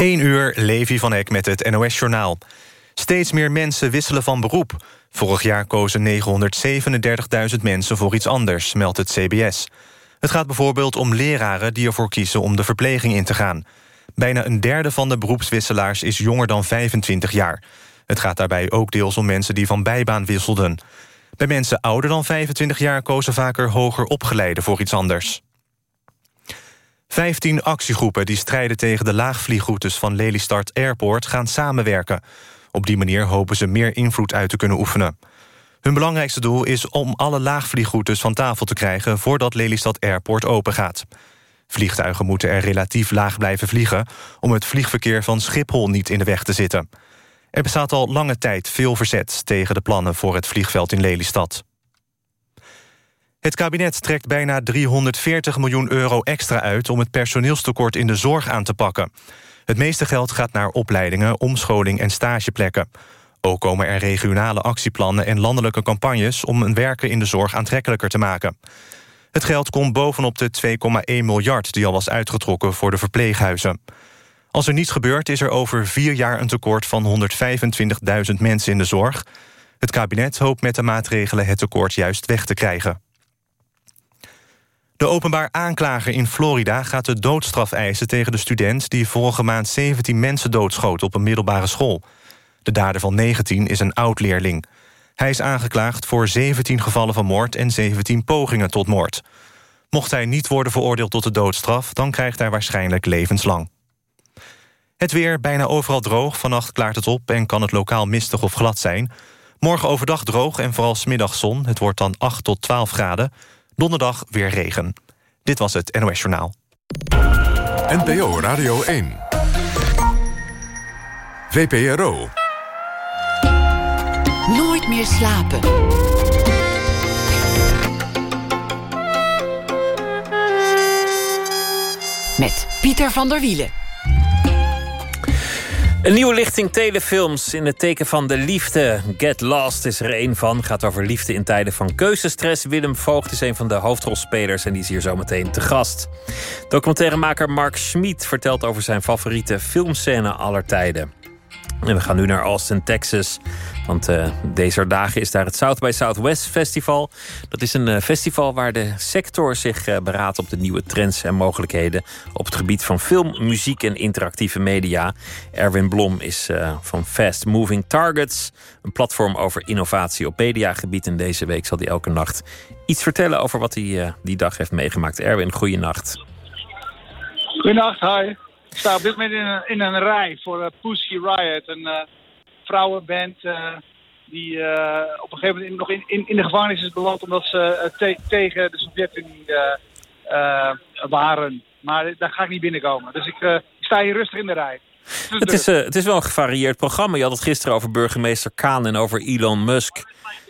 1 uur, Levi van Eck met het NOS-journaal. Steeds meer mensen wisselen van beroep. Vorig jaar kozen 937.000 mensen voor iets anders, meldt het CBS. Het gaat bijvoorbeeld om leraren die ervoor kiezen om de verpleging in te gaan. Bijna een derde van de beroepswisselaars is jonger dan 25 jaar. Het gaat daarbij ook deels om mensen die van bijbaan wisselden. Bij mensen ouder dan 25 jaar kozen vaker hoger opgeleiden voor iets anders. 15 actiegroepen die strijden tegen de laagvliegroutes van Lelystad Airport gaan samenwerken. Op die manier hopen ze meer invloed uit te kunnen oefenen. Hun belangrijkste doel is om alle laagvliegroutes van tafel te krijgen... voordat Lelystad Airport opengaat. Vliegtuigen moeten er relatief laag blijven vliegen... om het vliegverkeer van Schiphol niet in de weg te zitten. Er bestaat al lange tijd veel verzet tegen de plannen voor het vliegveld in Lelystad. Het kabinet trekt bijna 340 miljoen euro extra uit... om het personeelstekort in de zorg aan te pakken. Het meeste geld gaat naar opleidingen, omscholing en stageplekken. Ook komen er regionale actieplannen en landelijke campagnes... om werken in de zorg aantrekkelijker te maken. Het geld komt bovenop de 2,1 miljard die al was uitgetrokken voor de verpleeghuizen. Als er niets gebeurt is er over vier jaar een tekort van 125.000 mensen in de zorg. Het kabinet hoopt met de maatregelen het tekort juist weg te krijgen. De openbaar aanklager in Florida gaat de doodstraf eisen tegen de student... die vorige maand 17 mensen doodschoot op een middelbare school. De dader van 19 is een oud-leerling. Hij is aangeklaagd voor 17 gevallen van moord en 17 pogingen tot moord. Mocht hij niet worden veroordeeld tot de doodstraf... dan krijgt hij waarschijnlijk levenslang. Het weer bijna overal droog. Vannacht klaart het op en kan het lokaal mistig of glad zijn. Morgen overdag droog en vooral smiddag zon. Het wordt dan 8 tot 12 graden. Donderdag weer regen. Dit was het NOS Journaal. NPO Radio 1. VPRO. Nooit meer slapen. Met Pieter van der Wielen. Een nieuwe lichting telefilms in het teken van de liefde. Get Lost is er een van. Gaat over liefde in tijden van keuzestress. Willem Voogd is een van de hoofdrolspelers en die is hier zometeen te gast. Documentairemaker Mark Schmid vertelt over zijn favoriete filmscène aller tijden. En we gaan nu naar Austin, Texas. Want uh, deze dagen is daar het South by Southwest Festival. Dat is een uh, festival waar de sector zich uh, beraadt op de nieuwe trends en mogelijkheden op het gebied van film, muziek en interactieve media. Erwin Blom is van Fast Moving Targets, een platform over innovatie op mediagebied. En deze week zal hij elke nacht iets vertellen over wat hij die dag heeft meegemaakt. Erwin, goeienacht. Goeienacht, hi. Ik sta op dit moment in een, in een rij voor uh, Pussy Riot, een uh, vrouwenband uh, die op een gegeven moment nog in, in, in de gevangenis is beland omdat ze te, tegen de Sovjet-Unie waren. Maar daar ga ik niet binnenkomen. Dus ik, ik sta hier rustig in de rij. Het is, het is wel een gevarieerd programma. Je had het gisteren over burgemeester Kaan en over Elon Musk.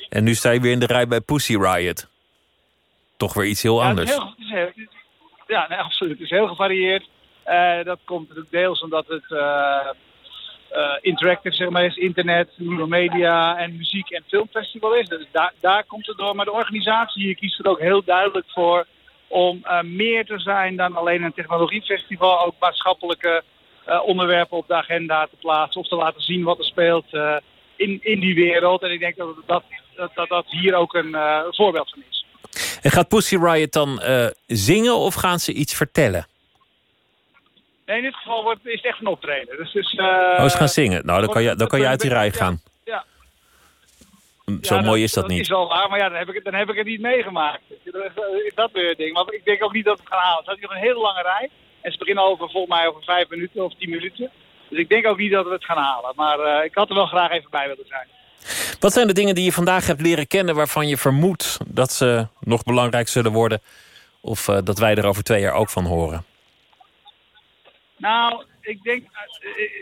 En nu sta je weer in de rij bij Pussy Riot. Toch weer iets heel anders. Ja, heel, ja nee, absoluut. Het is heel gevarieerd. Uh, dat komt natuurlijk deels omdat het uh, uh, interactive zeg maar, is, internet, nieuwe media en muziek- en filmfestival is. Dus daar, daar komt het door. Maar de organisatie hier kiest er ook heel duidelijk voor om meer te zijn dan alleen een technologiefestival. Ook maatschappelijke onderwerpen op de agenda te plaatsen of te laten zien wat er speelt in, in die wereld. En ik denk dat, dat, dat, dat hier ook een voorbeeld van is. En gaat Pussy Riot dan zingen of gaan ze iets vertellen? Nee, in dit geval wordt, is het echt een optreden. Dus, dus, uh, oh, ze gaan zingen. Nou, dan kan je, dan kan je uit die rij gaan. Ja. Zo ja, mooi is dat, dat niet. Dat is wel waar, maar ja, dan heb ik, dan heb ik het niet meegemaakt. Is dat het ding. Maar ik denk ook niet dat we het gaan halen. Het staat nog een hele lange rij. En ze beginnen over, volgens mij over vijf minuten of tien minuten. Dus ik denk ook niet dat we het gaan halen. Maar uh, ik had er wel graag even bij willen zijn. Wat zijn de dingen die je vandaag hebt leren kennen... waarvan je vermoedt dat ze nog belangrijk zullen worden... of uh, dat wij er over twee jaar ook van horen? Nou, ik denk,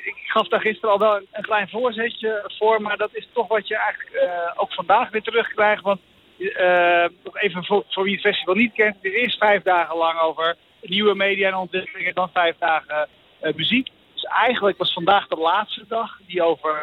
ik gaf daar gisteren al wel een, klein voorzetje voor, maar dat is toch wat je eigenlijk uh, ook vandaag weer terugkrijgt. Want nog even voor, wie het festival niet kent, er is vijf dagen lang over nieuwe media en ontwikkelingen, dan vijf dagen muziek. Dus eigenlijk was vandaag de laatste dag die over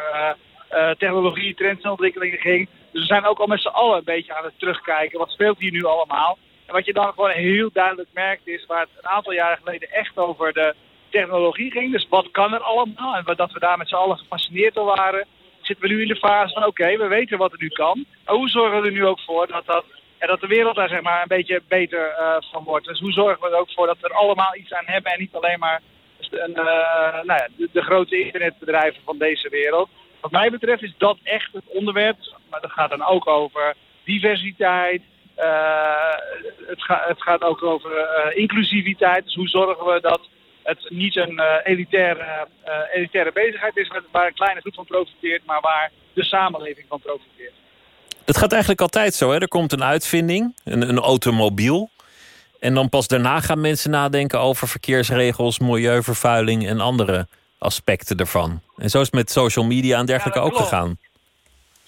technologie, trends en ontwikkelingen ging. Dus we zijn ook al met z'n allen een beetje aan het terugkijken. Wat speelt hier nu allemaal? En wat je dan gewoon heel duidelijk merkt is waar het een aantal jaren geleden echt over de technologie ging. Dus wat kan er allemaal? En dat we daar met z'n allen gefascineerd door waren. Zitten we nu in de fase van oké, we weten wat er nu kan. Maar hoe zorgen we er nu ook voor dat, dat, en dat de wereld daar zeg maar, een beetje beter uh, van wordt? Dus hoe zorgen we er ook voor dat we er allemaal iets aan hebben en niet alleen maar een, uh, nou ja, de, grote internetbedrijven van deze wereld. Wat mij betreft is dat echt het onderwerp. Maar dat gaat dan ook over diversiteit. Uh, het, het, gaat ook over inclusiviteit. Dus hoe zorgen we dat het niet een uh, elitaire, uh, elitaire bezigheid is waar een kleine groep van profiteert, maar waar de samenleving van profiteert. Het gaat eigenlijk altijd zo. Hè? Er komt een uitvinding, een, een automobiel. En dan pas daarna gaan mensen nadenken over verkeersregels, milieuvervuiling en andere aspecten ervan. En zo is het met social media en dergelijke ook gegaan.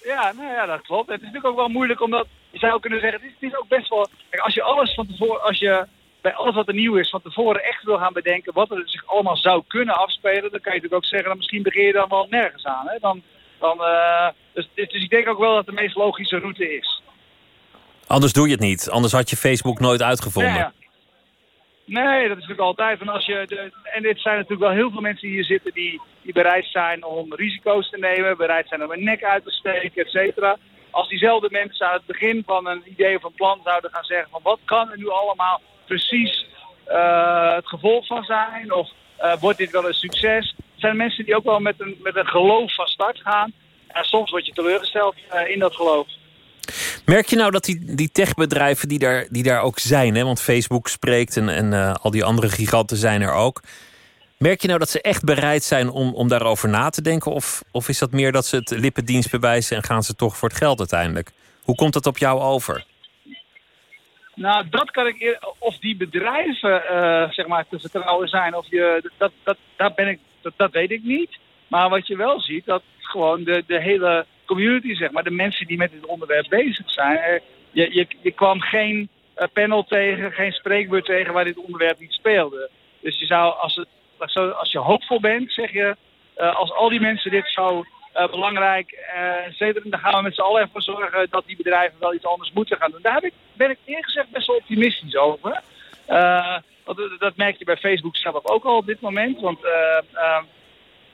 Ja, nou ja, dat klopt. Het is natuurlijk ook wel moeilijk omdat je zou kunnen zeggen, het is, het is ook best wel. Kijk, als je alles van tevoren, als je bij alles wat er nieuw is van tevoren echt wil gaan bedenken wat er zich allemaal zou kunnen afspelen, dan kan je natuurlijk ook zeggen, dan misschien begin je dan wel nergens aan. Hè? Dan, dan, uh, dus, dus, ik denk ook wel dat het de meest logische route is. Anders doe je het niet. Anders had je Facebook nooit uitgevonden. Ja, ja. Nee, dat is natuurlijk altijd. En, als je de, en dit zijn natuurlijk wel heel veel mensen die hier zitten die, die bereid zijn om risico's te nemen, bereid zijn om een nek uit te steken, et cetera. Als diezelfde mensen aan het begin van een idee of een plan zouden gaan zeggen van wat kan er nu allemaal precies uh, het gevolg van zijn? Of uh, wordt dit wel een succes? Er zijn mensen die ook wel met een, met een geloof van start gaan. En soms word je teleurgesteld uh, in dat geloof. Merk je nou dat die, die techbedrijven die daar, die daar ook zijn, hè, want Facebook spreekt en, en al die andere giganten zijn er ook. Merk je nou dat ze echt bereid zijn om, om daarover na te denken? Of, of is dat meer dat ze het lippendienst bewijzen en gaan ze toch voor het geld uiteindelijk? Hoe komt dat op jou over? Nou, dat kan ik of die bedrijven uh, zeg maar te vertrouwen zijn, of je, dat, dat, dat, ben ik, dat, dat weet ik niet. Maar wat je wel ziet, dat gewoon de, de hele community, zeg maar, de mensen die met dit onderwerp bezig zijn, je, je, je kwam geen uh, panel tegen, geen spreekbeurt tegen waar dit onderwerp niet speelde. Dus je zou, als, het, als je hoopvol bent, zeg je, uh, als al die mensen dit zo uh, belangrijk. Uh, daar gaan we met z'n allen ervoor zorgen dat die bedrijven wel iets anders moeten gaan doen. Daar ik, ben ik eerlijk gezegd best wel optimistisch over. Uh, dat merk je bij Facebook zelf ook al op dit moment. Want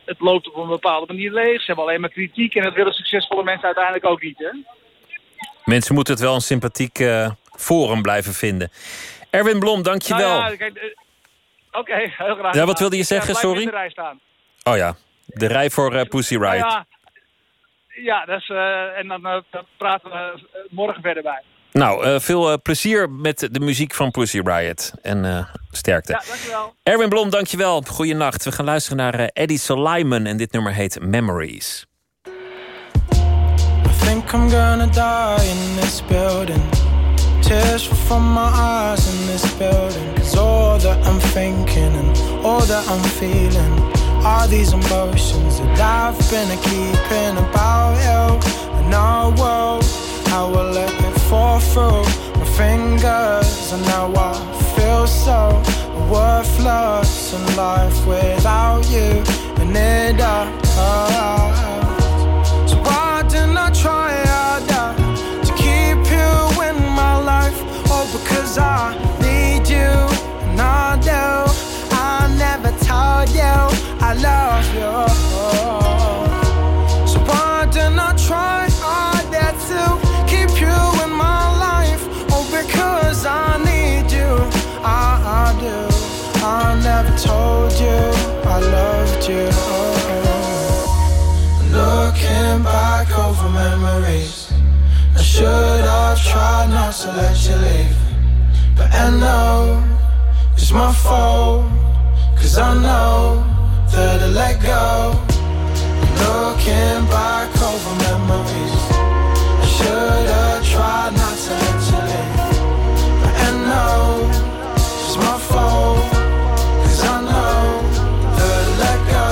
het loopt op een bepaalde manier leeg. Ze hebben alleen maar kritiek en dat willen succesvolle mensen uiteindelijk ook niet. Hè? Mensen moeten het wel een sympathiek forum blijven vinden. Erwin Blom, dankjewel. Nou ja, Oké, heel graag. Ja, wat wilde je zeggen, ja, sorry? Oh ja, de rij voor uh, Pussy Riot. ja, ja dat is, uh, en dan uh, praten we morgen verder bij. Nou, veel plezier met de muziek van Pussy Riot. En sterkte. Ja, dankjewel. Erwin Blom, dankjewel. Goeienacht. We gaan luisteren naar Eddie Soliman. En dit nummer heet Memories. I think I'm gonna die in this building. Tears from my eyes in this building. Cause all that I'm thinking and all that I'm feeling. All these emotions that I've been keeping about you and our world. I will let it fall through my fingers, and now I feel so worthless in life without you. And it hurts. So why didn't I try harder to keep you in my life? Oh, because I I love you. So why didn't I try harder to keep you in my life? Oh, because I need you. I, I do. I never told you I loved you. Looking back over memories, I should have tried not to let you leave. But I know it's my fault, cause I know that I let go. Looking back over memories, I should have tried not to let you leave. I know it's my fault, cause I know that I let go.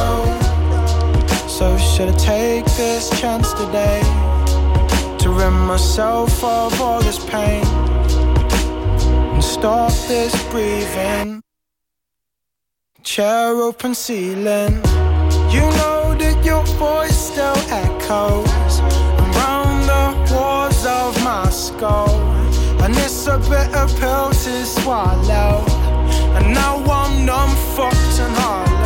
So should I take this chance today to rid myself of all this pain and stop this breathing? Chair open ceiling. You know that your voice still echoes around the walls of my skull. And it's a bitter pill to swallow. And now I'm numb, fucked and hollow.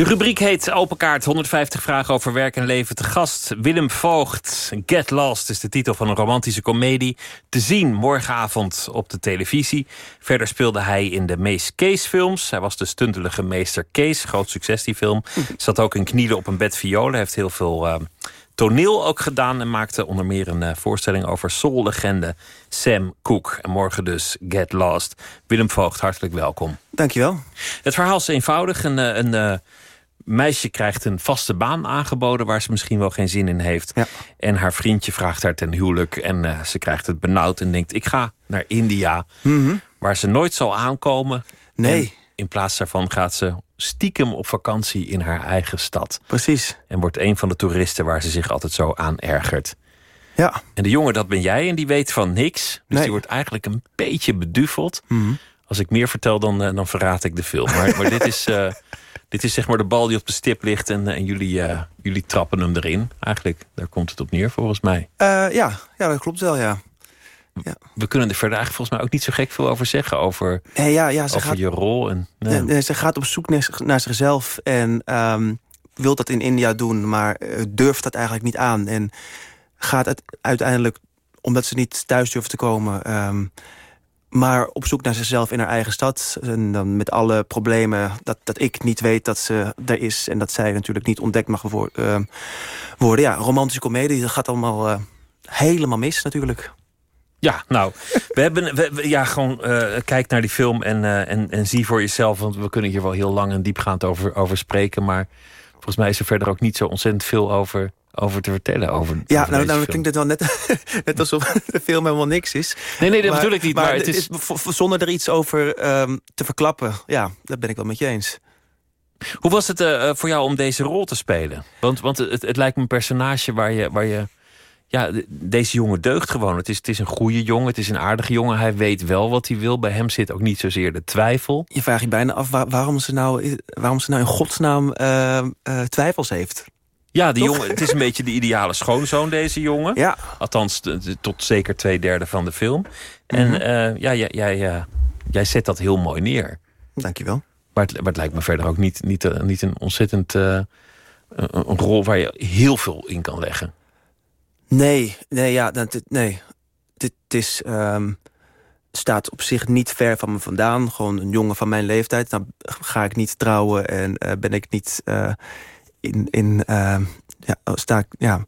De rubriek heet Open Kaart. 150 vragen over werk en leven. Te gast Willem Voogd. Get Lost is de titel van een romantische komedie. Te zien morgenavond op de televisie. Verder speelde hij in de Mees Kees films. Hij was de stuntelige meester Kees. Groot succes die film. Zat ook in Knielen op een bed violen. Heeft heel veel... eh, toneel ook gedaan en maakte onder meer een eh, voorstelling over soul-legende Sam Cooke. En morgen dus Get Lost. Willem Voogd, hartelijk welkom. Dankjewel. Het verhaal is eenvoudig. Een, eh, een meisje krijgt een vaste baan aangeboden waar ze misschien wel geen zin in heeft. Ja. En haar vriendje vraagt haar ten huwelijk. En eh, ze krijgt het benauwd en denkt: ik ga naar India, waar ze nooit zal aankomen. Nee. En in plaats daarvan gaat ze stiekem op vakantie in haar eigen stad. Precies. En wordt een van de toeristen waar ze zich altijd zo aan ergert. Ja. En de jongen, dat ben jij, en die weet van niks. Dus Nee. die wordt eigenlijk een beetje beduveld. Als ik meer vertel, dan, eh, dan verraad ik de film. Maar, maar dit, is, eh, dit is zeg maar de bal die op de stip ligt. En, eh, en jullie, eh, jullie trappen hem erin. Eigenlijk, daar komt het op neer volgens mij. Eh, ja. ja, dat klopt wel, ja. We kunnen er verder eigenlijk volgens mij ook niet zo gek veel over zeggen. Over, Nee, ja, ja ze, over gaat, je rol. En, nee. ze gaat op zoek naar, zichzelf en ehm, wil dat in India doen, maar durft dat eigenlijk niet aan. En gaat het uiteindelijk, omdat ze niet thuis durft te komen... ehm, maar op zoek naar zichzelf in haar eigen stad. En dan met alle problemen dat, dat ik niet weet dat ze er is... en dat zij natuurlijk niet ontdekt mag ehm, worden. Ja, romantische komedie, dat gaat allemaal eh, helemaal mis natuurlijk. Ja, nou, we hebben, ja, gewoon eh, kijk naar die film en, eh, en, en zie voor jezelf. Want we kunnen hier wel heel lang en diepgaand over, over spreken. Maar volgens mij is er verder ook niet zo ontzettend veel over over te vertellen. Over, Ja, over nou, nou klinkt het wel net, net alsof de film helemaal niks is. Nee, nee, dat bedoel ik niet, maar het is- Zonder er iets over ehm, te verklappen, ja, dat ben ik wel met je eens. Hoe was het eh, eh, voor jou om deze rol te spelen? Want, want het, het lijkt me een personage waar je... Waar je ja, de- deze jongen deugt gewoon. Het is, het is een goede jongen, het is een aardige jongen. Hij weet wel wat hij wil. Bij hem zit ook niet zozeer de twijfel. Je vraagt je bijna af waar- waarom, ze nou, waarom ze nou in godsnaam eh, twijfels heeft. Ja, die Toch? jongen, het is een beetje de ideale schoonzoon, deze jongen. Ja. Althans, de- de- tot zeker twee derde van de film. En Mhm. eh, ja, jij, jij, jij zet dat heel mooi neer. Dankjewel. Maar het, maar het lijkt me verder ook niet, niet, eh, niet een ontzettend... eh, een, rol waar je heel veel in kan leggen. Nee, nee, ja, dit- nee. Dit is, ehm, staat op zich niet ver van me vandaan. Gewoon een jongen van mijn leeftijd. Nou ga ik niet trouwen en ben ik niet in... in ehm, ja, oh, sta ik, ja.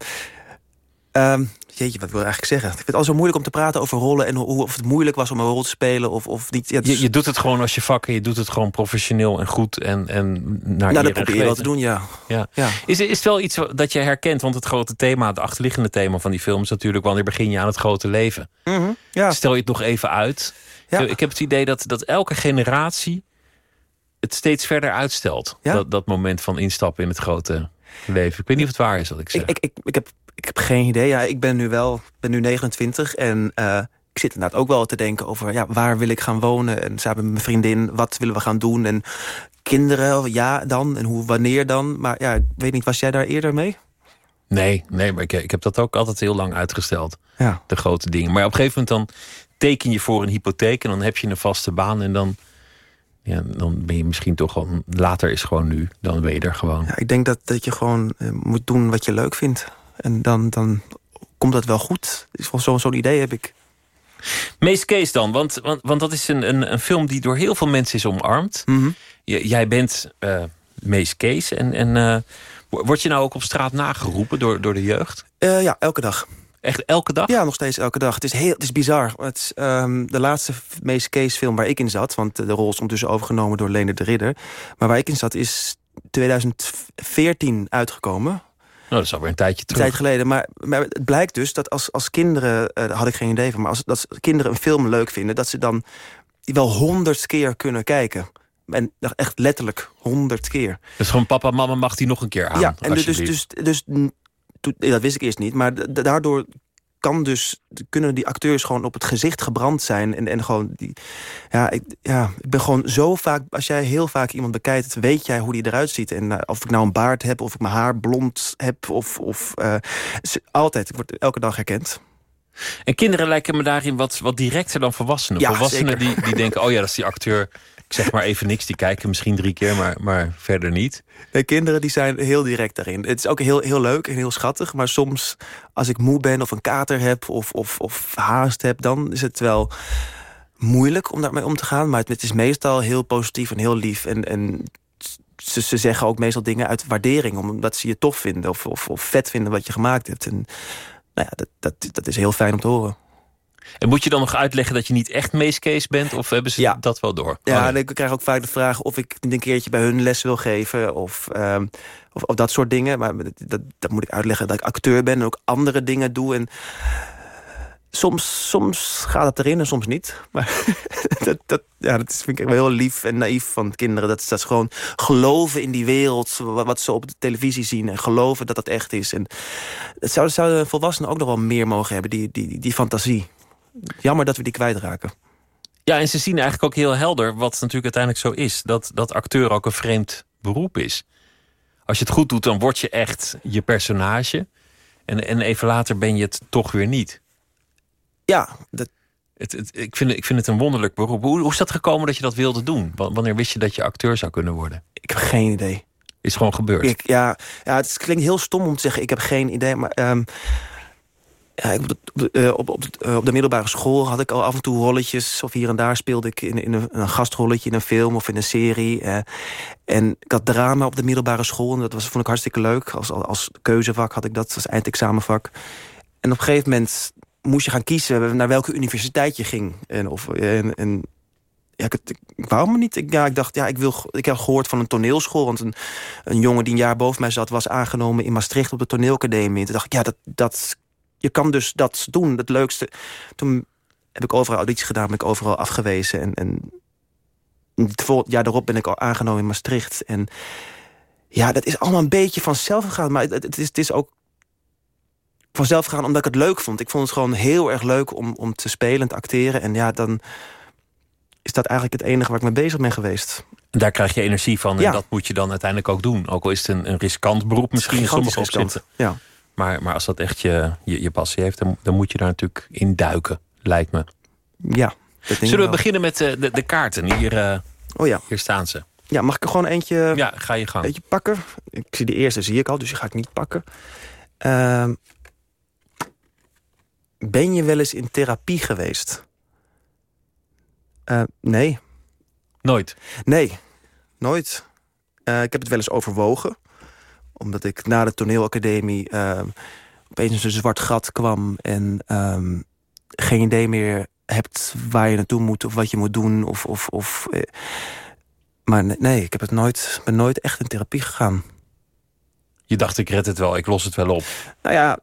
Ehm, jeetje, wat wil ik eigenlijk zeggen? Ik vind het al zo moeilijk om te praten over rollen... en hoe, of het moeilijk was om een rol te spelen of, of niet. Ja, Je, je doet het gewoon als je vak en je doet het gewoon professioneel en goed. En, en naar nou, dat probeer je wel te doen, ja. Ja. ja. Is, is het wel iets dat je herkent? Want het grote thema, het achterliggende thema van die film... is natuurlijk wanneer begin je aan het grote leven? ja. Stel je het nog even uit. Ja. Ik, ik heb het idee dat, dat elke generatie het steeds verder uitstelt. Ja? Dat, dat moment van instappen in het grote leven. Ik weet niet of het waar is wat ik zeg. Ik, ik, ik, ik, heb, ik heb geen idee. Ja, ik ben nu wel ben nu 29 en eh, ik zit inderdaad ook wel te denken over ja, waar wil ik gaan wonen en samen met mijn vriendin wat willen we gaan doen en kinderen ja dan en hoe wanneer dan. Maar ja, ik weet niet, was jij daar eerder mee? Nee, nee maar ik, ik heb dat ook altijd heel lang uitgesteld. Ja. De grote dingen. Maar op een gegeven moment dan teken je voor een hypotheek... en dan heb je een vaste baan en dan, ja, dan ben je misschien toch gewoon... later is gewoon nu, dan ben je er gewoon. Ja, ik denk dat, dat je gewoon eh, moet doen wat je leuk vindt en dan, dan komt dat wel goed. Zo'n zo'n idee heb ik. Mees Kees dan, want, want, want dat is een, een, een film die door heel veel mensen is omarmd. J- jij bent eh Mees Kees en, en eh, wo- word je nou ook op straat nageroepen door, door de jeugd? Eh, ja, elke dag. Echt elke dag? Ja, nog steeds elke dag. Het is, heel, het is bizar. Het is, ehm, de laatste meest case film waar ik in zat... want de rol is ondertussen overgenomen door Lene de Ridder... maar waar ik in zat is 2014 uitgekomen. Nou, dat is alweer een tijdje Een terug. tijd geleden. Maar, maar het blijkt dus dat als, als kinderen... eh, daar had ik geen idee van... maar als, als kinderen een film leuk vinden... dat ze dan wel honderd keer kunnen kijken. En echt letterlijk honderd keer. Dus gewoon papa, mama mag die nog een keer aan. Ja, en dus, dus, dus, dus dat wist ik eerst niet. Maar da- daardoor kan dus, kunnen die acteurs gewoon op het gezicht gebrand zijn. En, en gewoon die. Ja ik, ja, ik ben gewoon zo vaak. Als jij heel vaak iemand bekijkt, weet jij hoe die eruit ziet. En eh, of ik nou een baard heb, of ik mijn haar blond heb. Of, of eh, altijd. Ik word elke dag herkend. En kinderen lijken me daarin wat, wat directer dan volwassenen. Ja, volwassenen zeker. die, die denken, oh ja, dat is die acteur. Ik zeg maar even niks, die kijken misschien drie keer, maar, maar verder niet. De kinderen die zijn heel direct daarin. Het is ook heel, heel leuk en heel schattig. Maar soms, als ik moe ben of een kater heb of, of, of haast heb... dan is het wel moeilijk om daarmee om te gaan. Maar het, is meestal heel positief en heel lief. En, en ze, ze zeggen ook meestal dingen uit waardering... omdat ze je tof vinden of, of, of vet vinden wat je gemaakt hebt. En nou ja, dat, dat, dat is heel fijn om te horen. En moet je dan nog uitleggen dat je niet echt Mees Kees bent? Of hebben ze Ja. dat wel door? Ja, Oh, en ik krijg ook vaak de vraag of ik een keertje bij hun les wil geven. Of, ehm, of, of dat soort dingen. Maar dat, dat, dat moet ik uitleggen dat ik acteur ben en ook andere dingen doe. En soms, soms gaat het erin en soms niet. Maar dat, dat, ja, dat vind ik wel heel lief en naïef van kinderen. Dat, dat ze gewoon geloven in die wereld, wat, ze op de televisie zien. En geloven dat dat echt is. En het zouden zou volwassenen ook nog wel meer mogen hebben, die, die, die fantasie. Jammer dat we die kwijtraken. Ja, en ze zien eigenlijk ook heel helder wat natuurlijk uiteindelijk zo is. Dat, dat acteur ook een vreemd beroep is. Als je het goed doet, dan word je echt je personage. En, en even later ben je het toch weer niet. Ja, dat, Het, het, ik, vind, het- ik vind het een wonderlijk beroep. Hoe, hoe is dat gekomen dat je dat wilde doen? Wa- Wanneer wist je dat je acteur zou kunnen worden? ik heb geen idee. Is gewoon gebeurd. Ik, ja, ja, het klinkt heel stom om te zeggen, ik heb geen idee. Maar ehm, ja, op, de, eh, op, op, de, eh, op de middelbare school had ik al af en toe rolletjes. Of hier en daar speelde ik in, in een, gastrolletje in een film of in een serie. eh. en ik had drama op de middelbare school. En dat was, vond ik hartstikke leuk. Als, als keuzevak had ik dat, als eindexamenvak. En op een gegeven moment moest je gaan kiezen naar welke universiteit je ging. En, of, en, en ja, ik, ik, ik wou me niet. Ik, ja, ik dacht, ja, ik, wil, ik heb gehoord van een toneelschool. Want een, een jongen die een jaar boven mij zat... was aangenomen in Maastricht op de toneelacademie. En toen dacht ik, ja, dat, dat, je kan dus dat doen. Het leukste. Toen heb ik overal audities gedaan, ben ik overal afgewezen. En, en het jaar daarop ben ik al aangenomen in Maastricht. En ja, dat is allemaal een beetje vanzelf gegaan. Maar het, het, is, het is ook vanzelf gegaan omdat ik het leuk vond. Ik vond het gewoon heel erg leuk om, om te spelen en te acteren. En ja, dan is dat eigenlijk het enige waar ik mee bezig ben geweest. Daar krijg je energie van en dat moet je dan uiteindelijk ook doen. Ook al is het een, een riskant beroep misschien in sommige opzichten. Ja. Maar, maar als dat echt je, je, je passie heeft, dan, dan moet je daar natuurlijk in duiken, lijkt me. Ja. Zullen we beginnen met de, de, de kaarten? Hier, uh, oh ja. hier staan ze. Ja, mag ik er gewoon eentje, ja, ga je gang. eentje pakken? Ik zie de eerste, zie ik al, dus die ga ik niet pakken. Uh, ben je wel eens in therapie geweest? Uh, nee. Nooit? Nee, nooit. Uh, ik heb het wel eens overwogen. Omdat ik na de toneelacademie uh, opeens een zwart gat kwam... en um, geen idee meer hebt waar je naartoe moet of wat je moet doen. Of, of, of, eh, maar nee, ik heb het nooit, ben nooit echt in therapie gegaan. Je dacht, ik red het wel, ik los het wel op. Nou ja,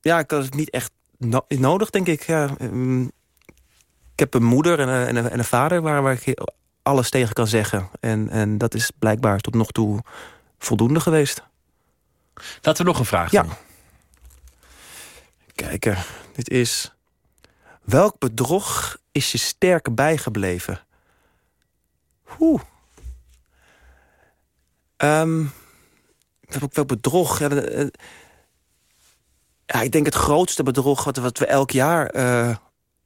ja ik had het niet echt no nodig, denk ik. Ja, um, ik heb een moeder en een, en een, en een vader waar, waar ik alles tegen kan zeggen. En, en dat is blijkbaar tot nog toe voldoende geweest. Laten we nog een vraag ja. Kijken, dit is... Welk bedrog is je sterk bijgebleven? Oeh. Um, welk bedrog? Ja, ja, ik denk het grootste bedrog wat, wat we elk jaar uh,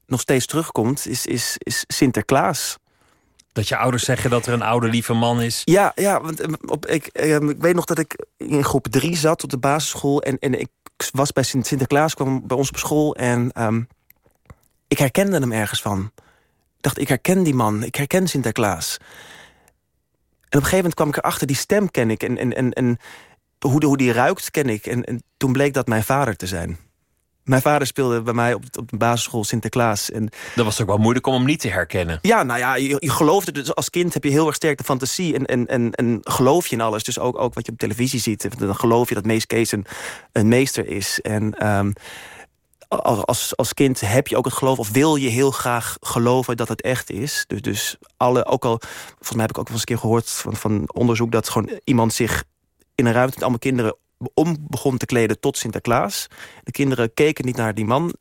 nog steeds terugkomt... Is, is, is Sinterklaas. Dat je ouders zeggen dat er een oude lieve man is? Ja, ja want op, ik, ik weet nog dat ik in groep drie zat op de basisschool... en, en ik was bij Sinterklaas, kwam bij ons op school... en um, ik herkende hem ergens van. Ik dacht, ik herken die man, ik herken Sinterklaas. En op een gegeven moment kwam ik erachter, die stem ken ik... en, en, en, en hoe, de, hoe die ruikt ken ik. En, en toen bleek dat mijn vader te zijn. Mijn vader speelde bij mij op, op de basisschool Sinterklaas. En dat was ook wel moeilijk om hem niet te herkennen. Ja, nou ja, je, het. Dus als kind heb je heel erg sterk de fantasie. En, en, en, en geloof je in alles. Dus ook, ook wat je op televisie ziet. Dan geloof je dat Mees Kees een, een meester is. En um, als, als kind heb je ook het geloof... of wil je heel graag geloven dat het echt is. Dus, dus alle, ook al... Volgens mij heb ik ook wel eens een keer gehoord van, van onderzoek... dat gewoon iemand zich in een ruimte met allemaal kinderen om begon te kleden tot Sinterklaas. De kinderen keken niet naar die man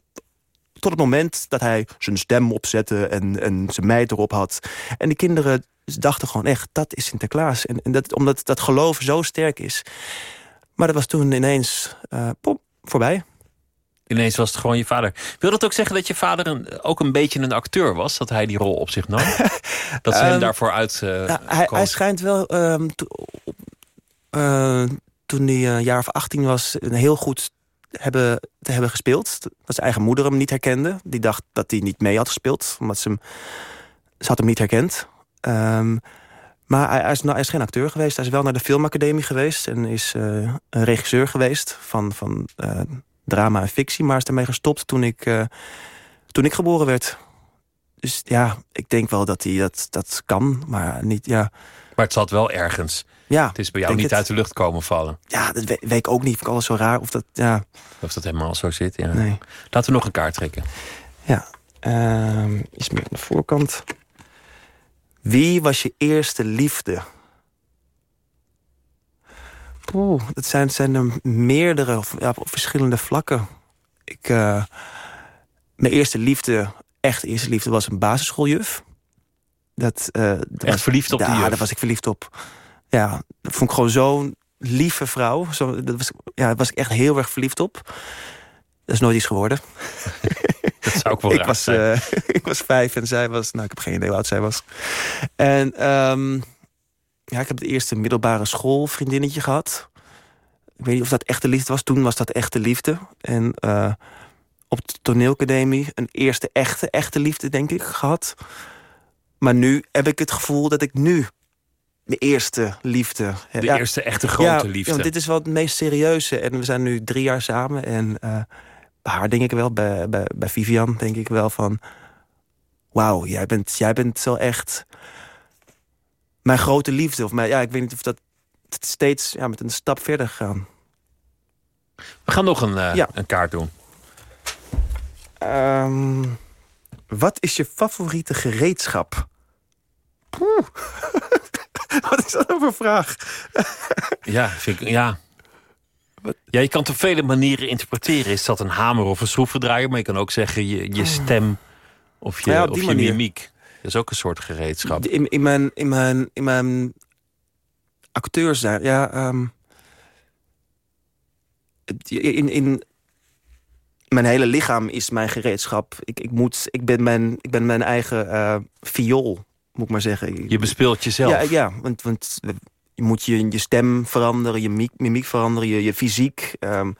tot het moment dat hij zijn stem opzette en, en zijn meid erop had. En de kinderen dachten gewoon echt, dat is Sinterklaas. En, en dat, omdat dat geloof zo sterk is. Maar dat was toen ineens uh, pop, voorbij. Ineens was het gewoon je vader. Wil dat ook zeggen dat je vader een, ook een beetje een acteur was? Dat hij die rol op zich nam? dat ze hem um, daarvoor uit uh, ja, hij, hij, schijnt wel... Um, uh, toen hij een jaar of 18 was, heel goed hebben, te hebben gespeeld. Dat zijn eigen moeder hem niet herkende. Die dacht dat hij niet mee had gespeeld. Omdat ze hem, ze had hem niet herkend. Um, maar hij, is, nou, hij, is, geen acteur geweest. Hij is wel naar de filmacademie geweest. En is uh, een regisseur geweest van, van uh, drama en fictie. Maar is daarmee gestopt toen ik, toen ik geboren werd. Dus ja, ik denk wel dat hij dat, dat kan. Maar niet, ja... Maar het zat wel ergens. Ja, het is bij jou niet het... uit de lucht komen vallen. Ja, dat weet, weet ik ook niet. Vind ik alles zo raar. Of dat, ja. of dat helemaal zo zit. Ja. Nee. Laten we nog een kaart trekken. Ja, uh, iets meer aan de voorkant. Wie was je eerste liefde? Oeh, dat zijn, zijn er meerdere ja, op verschillende vlakken. Ik, uh, mijn eerste liefde, echt eerste liefde, was een basisschooljuf. Dat, uh, dat echt was, verliefd op ja, die juf? daar was ik verliefd op. Ja, dat vond ik gewoon zo'n lieve vrouw. Zo, dat was, ja, daar was ik echt heel erg verliefd op. Dat is nooit iets geworden. Dat zou ook wel ik was, uh, ik was vijf en zij was... Nou, ik heb geen idee hoe oud zij was. En um, ja, ik heb de eerste middelbare school vriendinnetje gehad. Ik weet niet of dat echte liefde was. Toen was dat echte liefde. En uh, op de toneelacademie een eerste echte, echte liefde, denk ik, gehad. Maar nu heb ik het gevoel dat ik nu mijn eerste liefde... De ja, eerste echte grote ja, liefde. Ja, dit is wel het meest serieuze. En we zijn nu drie jaar samen. En uh, bij haar denk ik wel, bij, bij, bij Vivian denk ik wel van... wauw, jij bent, jij bent zo echt mijn grote liefde. Of mijn, ja, ik weet niet of dat steeds ja, met een stap verder gaan. We gaan nog een, uh, een kaart doen. Um, wat is je favoriete gereedschap? Wat is dat voor een vraag? ja, vind ik, ja. Ja, je kan het op vele manieren interpreteren. Is dat een hamer of een schroevendraaier? Maar je kan ook zeggen je, je stem of je, ja, of je mimiek. Dat is ook een soort gereedschap. In, in, mijn, in, mijn, in mijn acteurs zijn, ja... Um, in, in mijn hele lichaam is mijn gereedschap. Ik, ik, moet, ik, ben, mijn, ik ben mijn eigen uh, viool, moet ik maar zeggen. Je bespeelt jezelf. Ja, ja want, want je moet je, je stem veranderen, je mimiek, mimiek veranderen, je, je fysiek. Um,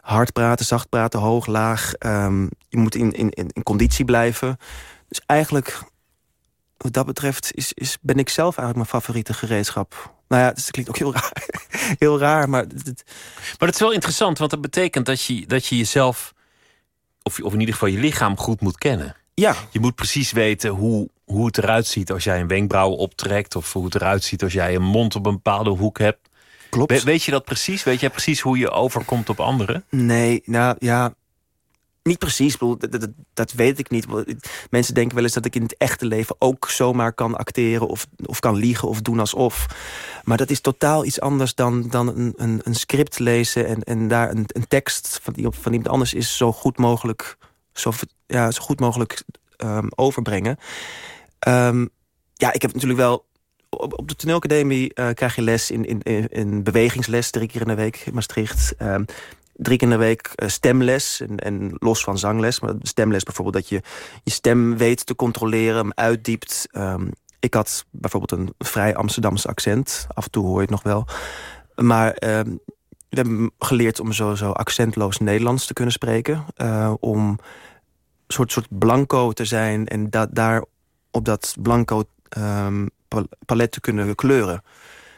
hard praten, zacht praten, hoog, laag. Um, je moet in, in, in conditie blijven. Dus eigenlijk, wat dat betreft, is, is, ben ik zelf eigenlijk mijn favoriete gereedschap. Nou ja, dat klinkt ook heel raar. heel raar, maar... Het... Maar dat is wel interessant, want dat betekent dat je, dat je jezelf... Of, of in ieder geval je lichaam goed moet kennen. Ja. Je moet precies weten hoe, hoe het eruit ziet als jij een wenkbrauw optrekt... of hoe het eruit ziet als jij een mond op een bepaalde hoek hebt. Klopt. weet je dat precies? Weet jij precies hoe je overkomt op anderen? Nee, nou ja, niet precies, dat, dat, dat, weet ik niet. Mensen denken wel eens dat ik in het echte leven ook zomaar kan acteren... of, of kan liegen of doen alsof. Maar dat is totaal iets anders dan, dan een, een, een script lezen... en, en daar een, een tekst van, die, van iemand anders is zo goed mogelijk, zo, ja, zo goed mogelijk um, overbrengen. Um, ja, ik heb natuurlijk wel op, de toneelacademie uh, krijg je les in, in, in, bewegingsles drie keer in de week in Maastricht. Um, drie keer in de week eh, stemles. En, en, los van zangles. Maar stemles bijvoorbeeld dat je je stem weet te controleren. Hem uitdiept. Um, ik had bijvoorbeeld een vrij Amsterdamse accent. Af en toe hoor je het nog wel. Maar we hebben geleerd om zo accentloos Nederlands te kunnen spreken. Uh, om een soort, soort blanco te zijn. En da daar op dat blanco um, palet te kunnen kleuren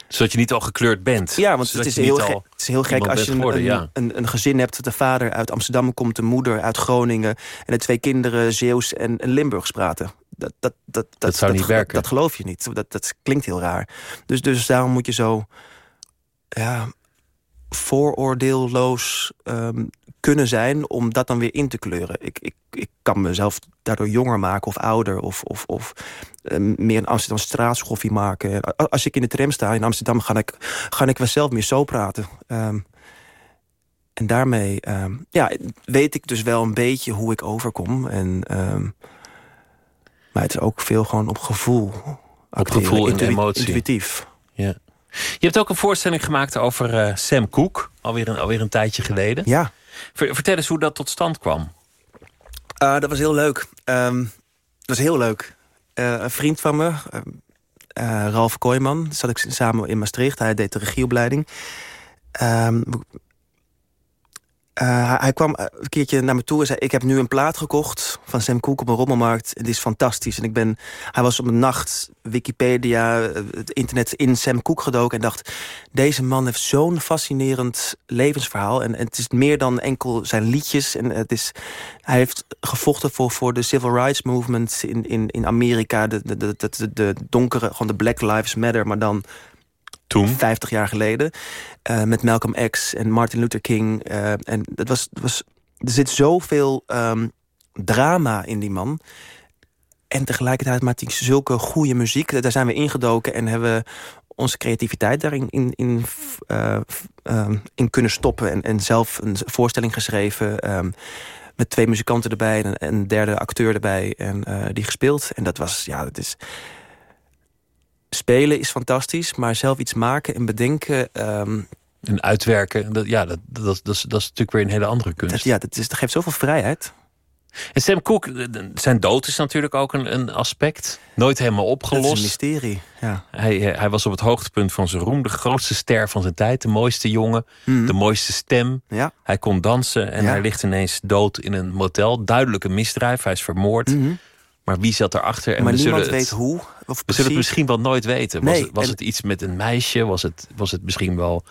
zodat je niet al gekleurd bent. Ja, want het is, heel het is heel gek als je een, een, een, gezin hebt... de vader uit Amsterdam komt, de moeder uit Groningen... en de twee kinderen Zeeuws en, en Limburgs praten. Dat, dat, dat, dat, zou niet werken. Dat geloof je niet. Dat, dat klinkt heel raar. Dus, dus daarom moet je zo... Ja, vooroordeelloos um, kunnen zijn om dat dan weer in te kleuren. Ik, ik, ik kan mezelf daardoor jonger maken of ouder... of, of, of uh, meer een Amsterdam straatschoffie maken. Als ik in de tram sta in Amsterdam... ga ik, ga ik wel zelf meer zo praten. Um, en daarmee um, ja, weet ik dus wel een beetje hoe ik overkom. En, maar het is ook veel gewoon op gevoel. Op gevoel en emotie. Intuïtief. Je hebt ook een voorstelling gemaakt over uh, Sam Cooke. Alweer een, alweer een tijdje geleden. Ja. Vertel eens hoe dat tot stand kwam. Uh, dat was heel leuk. Um, dat was heel leuk. Uh, een vriend van me, Ralf Kooijman, zat ik samen in Maastricht. Hij deed de regieopleiding. Um, uh, hij kwam een keertje naar me toe en zei... ik heb nu een plaat gekocht van Sam Cooke op een rommelmarkt. Het is fantastisch. En ik ben, hij was op een nacht Wikipedia, het internet in Sam Cooke gedoken... en dacht, deze man heeft zo'n fascinerend levensverhaal. En, en, het is meer dan enkel zijn liedjes. En het is, hij heeft gevochten voor, voor de civil rights movement in, in, in Amerika. De, de, de, de, de donkere, gewoon de Black Lives Matter, maar dan toen? 50 jaar geleden. Uh, met Malcolm X en Martin Luther King. Uh, en dat was, was, er zit zoveel um, drama in die man. En tegelijkertijd maakt hij zulke goede muziek. Daar zijn we ingedoken en hebben onze creativiteit daarin in, in, uh, in kunnen stoppen. En, en zelf een voorstelling geschreven. Um, met twee muzikanten erbij en een derde acteur erbij. En die gespeeld. En dat was, ja, dat is spelen is fantastisch, maar zelf iets maken en bedenken... Um, en uitwerken, dat, ja, dat, dat, dat, is, dat is natuurlijk weer een hele andere kunst. Dat, ja, dat, is, dat geeft zoveel vrijheid. En Sam Cooke, zijn dood is natuurlijk ook een, een aspect. Nooit helemaal opgelost. Dat is een mysterie, ja. Hij, hij was op het hoogtepunt van zijn roem. De grootste ster van zijn tijd. De mooiste jongen. Mhm. De mooiste stem. Ja. Hij kon dansen en hij ligt ineens dood in een motel. Duidelijke misdrijf. Hij is vermoord. Mhm. Maar wie zat erachter? En maar we niemand weet hoe. Of we zullen het misschien wel nooit weten. Was, het, was het iets met een meisje? Was het, was het misschien wel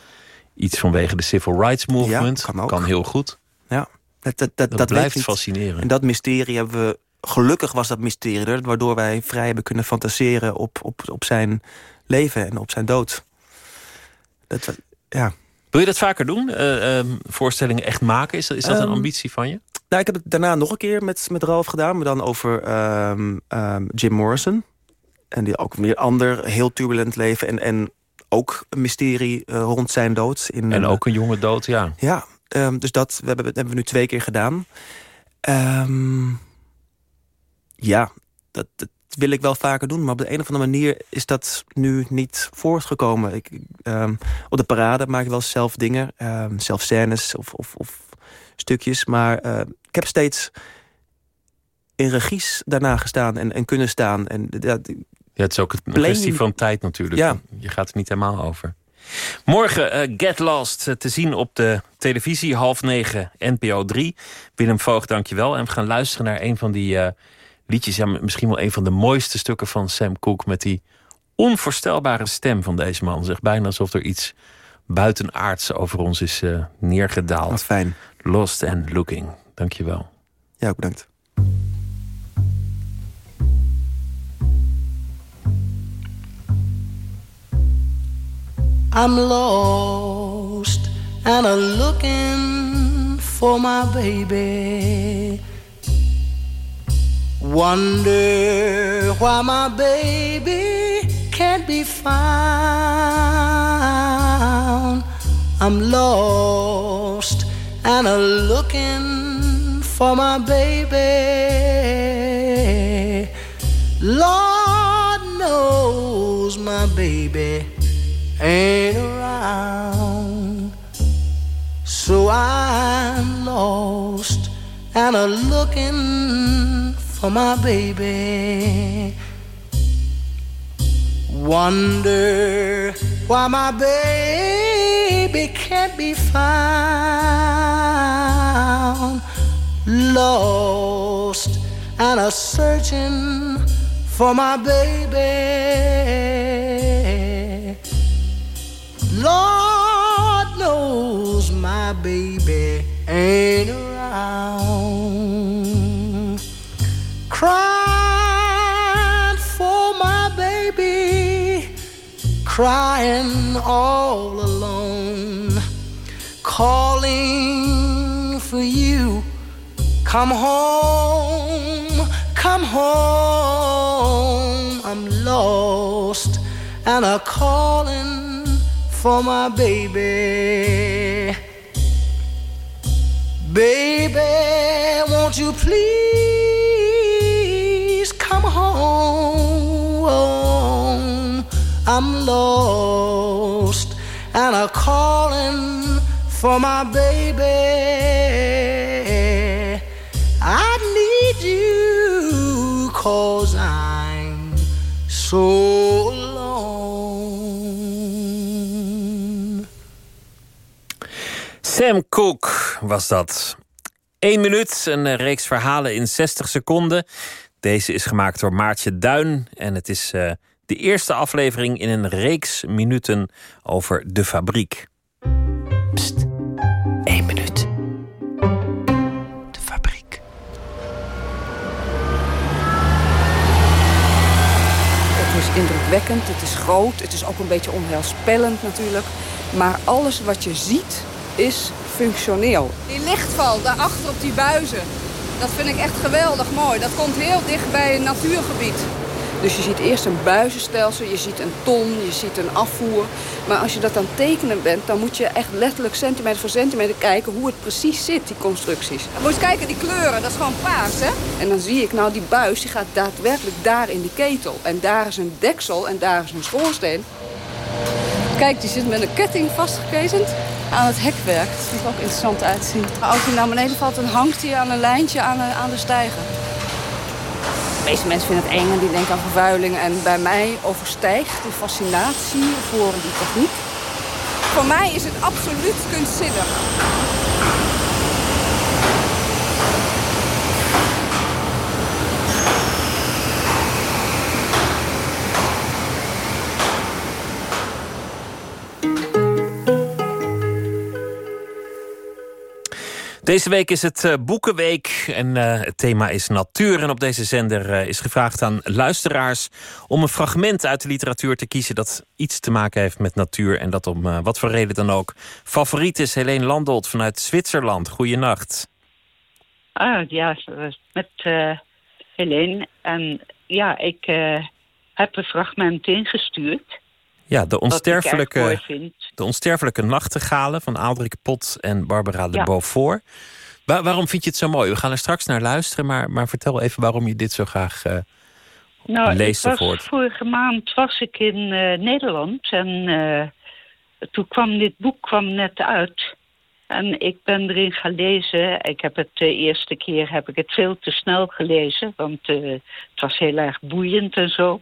iets vanwege de civil rights movement? Ja, kan, heel goed. Ja, dat, dat, dat, dat blijft fascinerend. En dat mysterie hebben we gelukkig was dat mysterie er... waardoor wij vrij hebben kunnen fantaseren op, op, op zijn leven en op zijn dood. Dat, ja. Wil je dat vaker doen? Uh, voorstellingen echt maken? Is dat, is dat een ehm, ambitie van je? Nou, ik heb het daarna nog een keer met, met Ralf gedaan. Maar dan over ehm, Jim Morrison. En die ook weer ander, heel turbulent leven. En, en ook een mysterie uh, rond zijn dood. In, en ook een jonge dood, ja. Ja, dus dat, we hebben, dat hebben we nu twee keer gedaan. ja, dat, dat, wil ik wel vaker doen. Maar op de een of andere manier is dat nu niet voortgekomen. Ik, um, op de parade maak ik wel zelf dingen. Zelf scènes of, of, of, stukjes. Maar uh, ik heb steeds in regies daarna gestaan en, en kunnen staan. En, ja, ja, het is ook een kwestie van tijd natuurlijk. Ja. Je gaat er niet helemaal over. Morgen uh, Get Lost uh, te zien op de televisie, half negen, NPO 3. Willem Voogd, dankjewel. En we gaan luisteren naar een van die uh, liedjes. Ja, misschien wel een van de mooiste stukken van Sam Cooke... met die onvoorstelbare stem van deze man. Zeg bijna alsof er iets buitenaards over ons is neergedaald. Wat fijn. Lost and Looking. Dankjewel. Ja, ook bedankt. I'm lost and I'm looking for my baby. Wonder why my baby can't be found. I'm lost and I'm looking for my baby. Lord knows my baby ain't around. So I'm lost and a looking for my baby. Wonder why my baby can't be found. Lost and a searching for my baby. Lord knows my baby ain't around. Crying for my baby, crying all alone, calling for you. Come home, come home. I'm lost and a calling for my baby. Baby, won't you please come home? I'm lost and I'm calling for my baby. I need you cause I'm so Sam Cooke was dat. Eén minuut, een eh, reeks verhalen in 60 seconden. Deze is gemaakt door Maartje Duin. En het is uh, de eerste aflevering in een reeks minuten over de fabriek. Pst, één minuut. De fabriek. Het is indrukwekkend, het is groot, het is ook een beetje onheilspellend natuurlijk. Maar alles wat je ziet is functioneel. Die lichtval daarachter op die buizen, dat vind ik echt geweldig mooi. Dat komt heel dicht bij een natuurgebied. Dus je ziet eerst een buizenstelsel, je ziet een ton, je ziet een afvoer. Maar als je dat aan het tekenen bent, dan moet je echt letterlijk centimeter voor centimeter kijken hoe het precies zit, die constructies. Moet je kijken, die kleuren, dat is gewoon paars, hè? En dan zie ik, nou die buis die gaat daadwerkelijk daar in die ketel. En daar is een deksel en daar is een schoorsteen. Kijk, die zit met een ketting vastgeketend aan het hekwerk. Dat ziet er ook interessant uitzien. Als hij naar beneden valt, dan hangt hij aan een lijntje aan de, aan de stijger. De meeste mensen vinden het eng en die denken aan vervuiling. En bij mij overstijgt de fascinatie voor die techniek. Voor mij is het absoluut kunstzinnig. Deze week is het uh, Boekenweek en uh, het thema is natuur. En op deze zender uh, is gevraagd aan luisteraars om een fragment uit de literatuur te kiezen dat iets te maken heeft met natuur en dat om wat voor reden dan ook. Favoriet is Helene Landolt vanuit Zwitserland. Goeienacht. Ah ja, met Helene. En ja, ik heb een fragment ingestuurd. Ja, de onsterfelijke, de onsterfelijke nachtegalen van Aaldrik Pot en Barbara de ja. Beaufort. waarom vind je het zo mooi? We gaan er straks naar luisteren, maar, maar vertel even waarom je dit zo graag uh, nou, leest was, Vorige maand was ik in uh, Nederland en uh, toen kwam dit boek kwam net uit. En ik ben erin gaan lezen. Ik heb het de eerste keer heb ik het veel te snel gelezen, want het was heel erg boeiend en zo.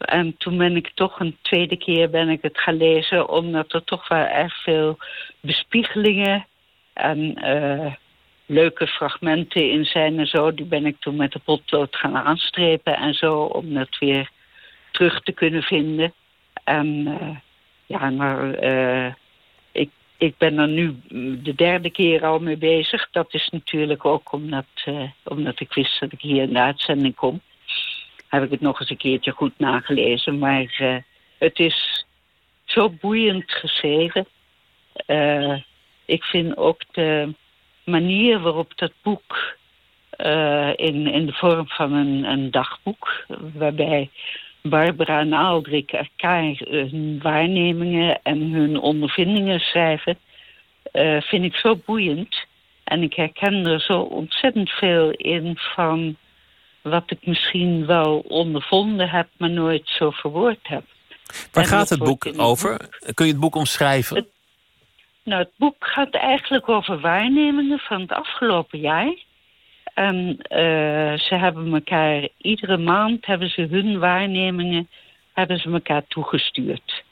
En toen ben ik toch een tweede keer ben ik het gaan lezen... omdat er toch wel erg veel bespiegelingen en uh, leuke fragmenten in zijn en zo. Die ben ik toen met de potlood gaan aanstrepen en zo... om het weer terug te kunnen vinden. En uh, ja, maar uh, ik, ik ben er nu de derde keer al mee bezig. Dat is natuurlijk ook omdat, omdat ik wist dat ik hier in de uitzending kom heb ik het nog eens een keertje goed nagelezen. Maar uh, het is zo boeiend geschreven. Uh, ik vind ook de manier waarop dat boek... Uh, in, in de vorm van een, een dagboek... waarbij Barbara en Aldrik elkaar hun waarnemingen en hun ondervindingen schrijven... vind ik zo boeiend. En ik herken er zo ontzettend veel in van wat ik misschien wel ondervonden heb, maar nooit zo verwoord heb. Waar gaat het boek over? Kun je het boek omschrijven? Het, nou, het boek gaat eigenlijk over waarnemingen van het afgelopen jaar. En uh, ze hebben elkaar, iedere maand hebben ze hun waarnemingen, hebben ze elkaar toegestuurd.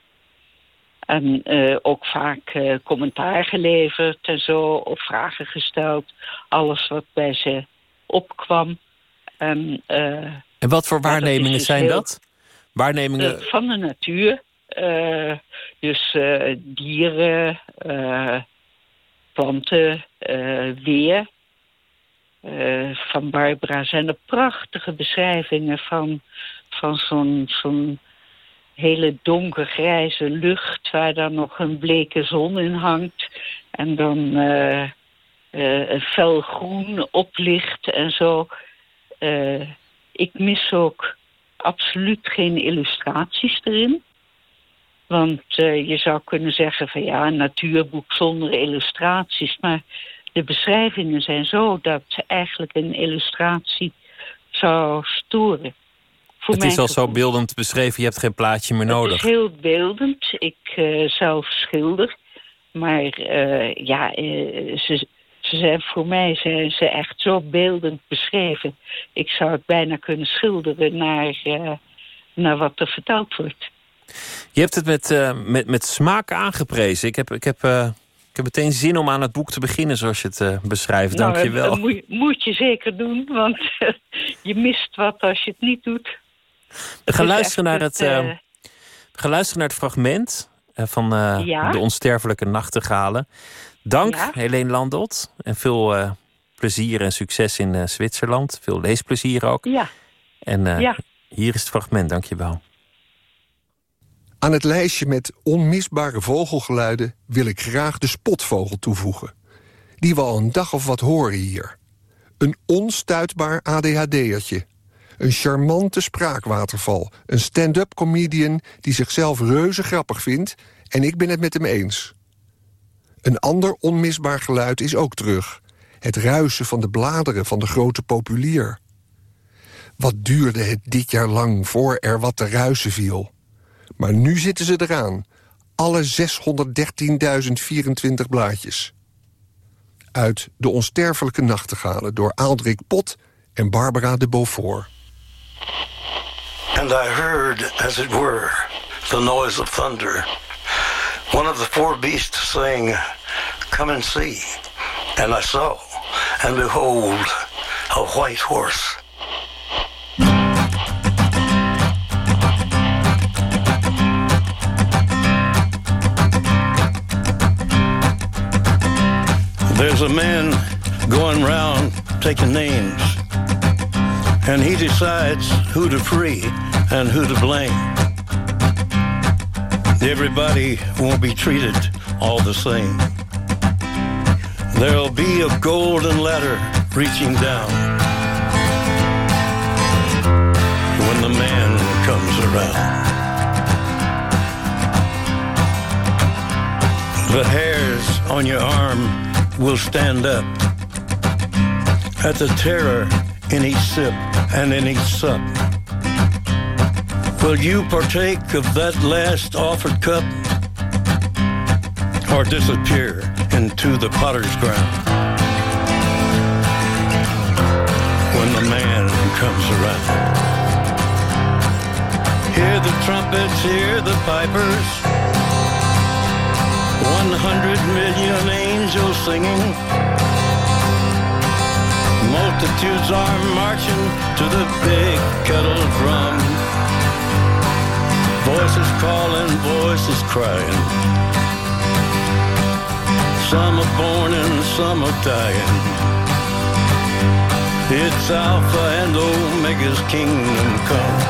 En uh, ook vaak uh, commentaar geleverd en zo, of vragen gesteld. Alles wat bij ze opkwam. En, uh, en wat voor waarnemingen dus zijn dat? Waarnemingen... Uh, van de natuur. Uh, dus dieren, planten, weer. van Barbara zijn er prachtige beschrijvingen van, van zo'n zo'n hele donkergrijze lucht... waar dan nog een bleke zon in hangt. En dan een fel groen oplicht en zo... Uh, ik mis ook absoluut geen illustraties erin. Want uh, je zou kunnen zeggen van ja, een natuurboek zonder illustraties. Maar de beschrijvingen zijn zo dat eigenlijk een illustratie zou storen. Voor het is al zo beeldend beschreven, je hebt geen plaatje meer nodig. Het is heel beeldend. Ik uh, zelf schilder. Maar ja, ze, ze zijn, voor mij zijn ze echt zo beeldend beschreven. Ik zou het bijna kunnen schilderen naar, uh, naar wat er verteld wordt. Je hebt het met, uh, met, met smaak aangeprezen. Ik heb, ik, heb, uh, ik heb meteen zin om aan het boek te beginnen zoals je het beschrijft. Nou, Dank je wel. Dat moet, moet, je zeker doen, want je mist wat als je het niet doet. We gaan, luisteren naar, het, we gaan luisteren naar het fragment van ja? de onsterfelijke nachtegalen. Dank, ja. Helene Landot. En veel uh, plezier en succes in uh, Zwitserland. Veel leesplezier ook. Ja. En uh, ja. hier is het fragment, dankjewel. Aan het lijstje met onmisbare vogelgeluiden... wil ik graag de spotvogel toevoegen. Die we al een dag of wat horen hier. Een onstuitbaar ADHD'ertje. Een charmante spraakwaterval. Een stand-up comedian die zichzelf reuze grappig vindt... en ik ben het met hem eens. Een ander onmisbaar geluid is ook terug. Het ruisen van de bladeren van de grote populier. Wat duurde het dit jaar lang voor er wat te ruisen viel. Maar nu zitten ze eraan. Alle 613.024 blaadjes. Uit De Onsterfelijke Nachtegalen door Aaldrik Pot en Barbara de Beaufort. And I heard, as it were, the noise of thunder... one of the four beasts saying, Come and see. And I saw, and behold, a white horse. There's a man going round taking names, and he decides who to free and who to blame. Everybody won't be treated all the same. There'll be a golden ladder reaching down when the man comes around. The hairs on your arm will stand up at the terror in each sip and in each sup. Will you partake of that last offered cup or disappear into the potter's ground when the man comes around? Hear the trumpets, hear the pipers, 100 million angels singing. Multitudes are marching to the big kettle drum. Voices calling, voices crying. Some are born and some are dying. It's Alpha and Omega's kingdom come.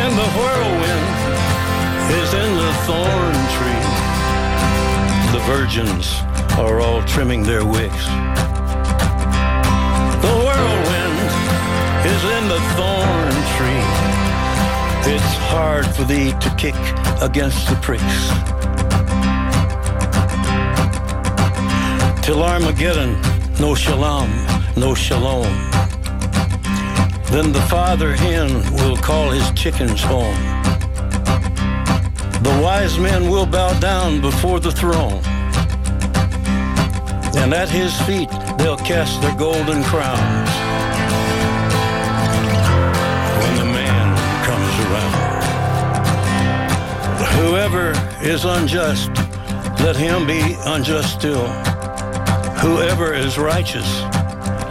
And the whirlwind is in the thorn tree. The virgins are all trimming their wicks. The whirlwind is in the thorn tree. It's hard for thee to kick against the pricks. Till Armageddon, no shalom, no shalom. Then the father hen will call his chickens home. The wise men will bow down before the throne. And at his feet they'll cast their golden crowns. Whoever is unjust, let him be unjust still. Whoever is righteous,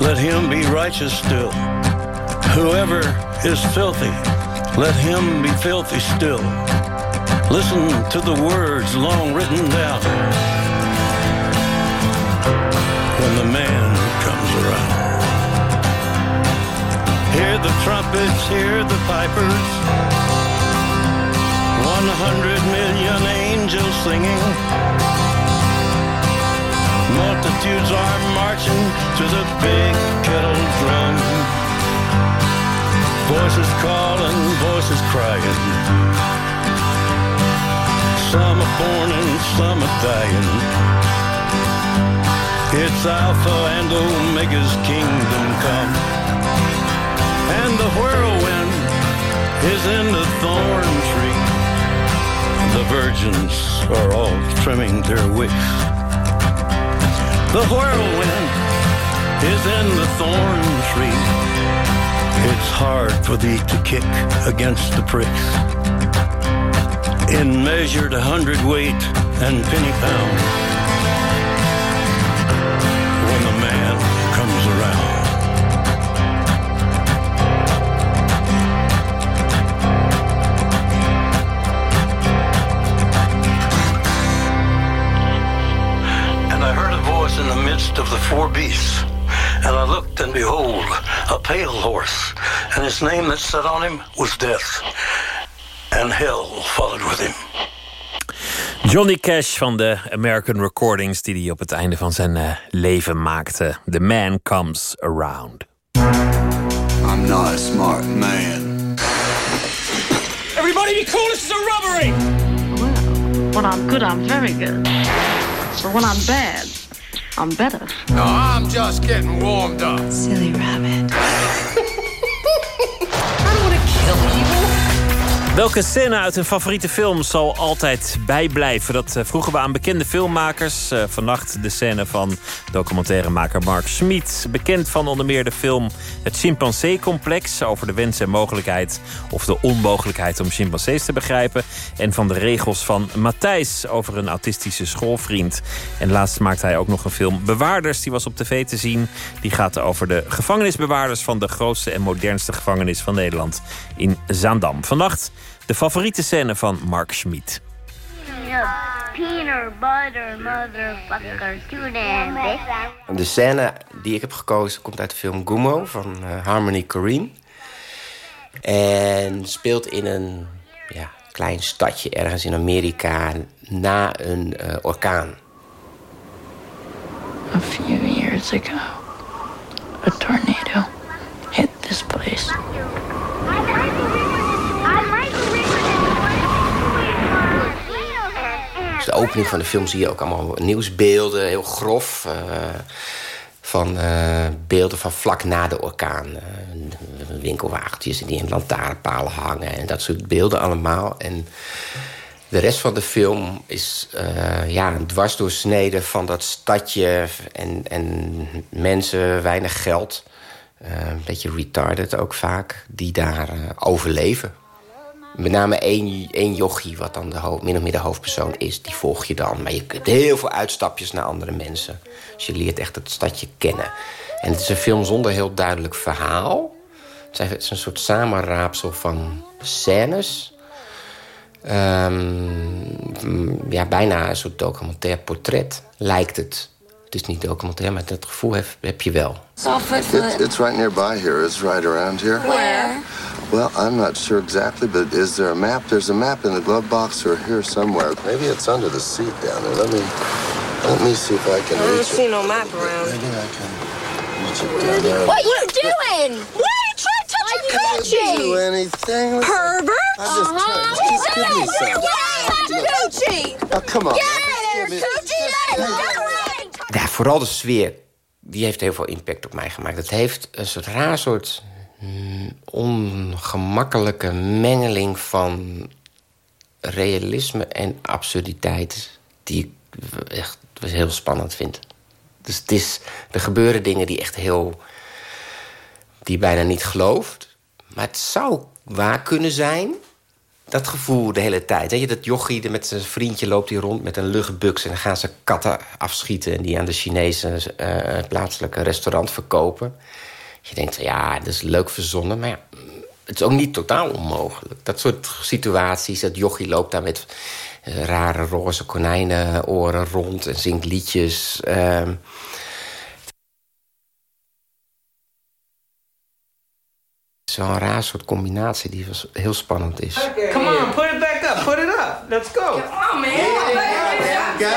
let him be righteous still. Whoever is filthy, let him be filthy still. Listen to the words long written down when the man comes around. Hear the trumpets, hear the pipers. One hundred million angels singing. Multitudes are marching to the big kettle drum. Voices calling, voices crying. Some are born and some are dying. It's Alpha and Omega's kingdom come. And the whirlwind is in the thorn. The virgins are all trimming their wicks. The whirlwind is in the thorn tree. It's hard for thee to kick against the pricks. In measured hundredweight and penny pound. And his name that sat on him was Death. And hell followed with him. Johnny Cash van de American Recordings, die hij op het einde van zijn eh, leven maakte. The Man Comes Around. I'm not a smart man. Everybody be cool, this is a robbery! When I'm good, I'm very good. But when I'm bad, I'm better. No, I'm just getting warmed up. Silly rabbit. Welke scène uit een favoriete film zal altijd bijblijven? Dat eh, vroegen we aan bekende filmmakers. Uh, vannacht de scène van documentairemaker Mark Schmid. Bekend van onder meer de film Het Chimpansee-complex... over de wens en mogelijkheid of de onmogelijkheid om chimpansees te begrijpen. En van de regels van Matthijs over een autistische schoolvriend. En laatst maakte hij ook nog een film Bewaarders. Die was op tv te zien. Die gaat over de gevangenisbewaarders van de grootste en modernste gevangenis van Nederland. In Zaandam. Vannacht de favoriete scène van Mark Schmid. Peanut butter motherfucker. De scène die ik heb gekozen komt uit de film Gummo van eh, Harmony Korine. En speelt in een ja, klein stadje ergens in Amerika na een eh, orkaan. A few years ago, a tornado hit this place. Dus de opening van de film zie je ook allemaal nieuwsbeelden, heel grof. eh, van eh, beelden van vlak na de orkaan. eh, winkelwagentjes die in lantaarnpalen hangen en dat soort beelden allemaal. En de rest van de film is eh, ja, een dwarsdoorsnede van dat stadje en, en mensen, weinig geld. eh, een beetje retarded ook vaak, die daar overleven. Met name één, één jochie, wat dan de min of meer de hoofdpersoon is, die volg je dan. Maar je kunt heel veel uitstapjes naar andere mensen. Dus je leert echt het stadje kennen. En het is een film zonder heel duidelijk verhaal. Het is- Het is een soort samenraapsel van scènes. Ehm, ja, bijna een soort documentair portret lijkt het. Het is niet documentair, maar dat gevoel heb, heb je wel. It's, it's right nearby here. It's right around here. Where? Well, I'm not sure exactly, but is there a map? There's a map in the glove box or here somewhere. Maybe it's under the seat down there. Let me let me see if I can I don't see it. no map around. Maybe I can reach it down there. What you doing? Why are you trying to touch your I didn't coochie? do anything. Pervert! I just touched- just give me some. Get out coochie! Oh, come on. Get out of coochie! Let Ja, vooral de sfeer. Die heeft heel veel impact op mij gemaakt. Het heeft een soort raar soort mm, ongemakkelijke mengeling van realisme en absurditeit. Die ik echt heel spannend vind. Dus het is, er gebeuren dingen die echt heel. die bijna niet gelooft. Maar het zou waar kunnen zijn. Dat gevoel de hele tijd. Weet je, dat jochie met zijn vriendje loopt hier rond met een luchtbuks... en dan gaan ze katten afschieten... en die aan de Chinese eh, plaatselijke restaurant verkopen. Je denkt, ja, dat is leuk verzonnen, maar ja, het is ook niet totaal onmogelijk. Dat soort situaties, dat jochie loopt daar met eh, rare roze konijnenoren rond... en zingt liedjes... ehm. Zo'n raar soort combinatie die was- heel spannend is. Come on, put it back up. Put it up. Let's go. Come on, man. Go,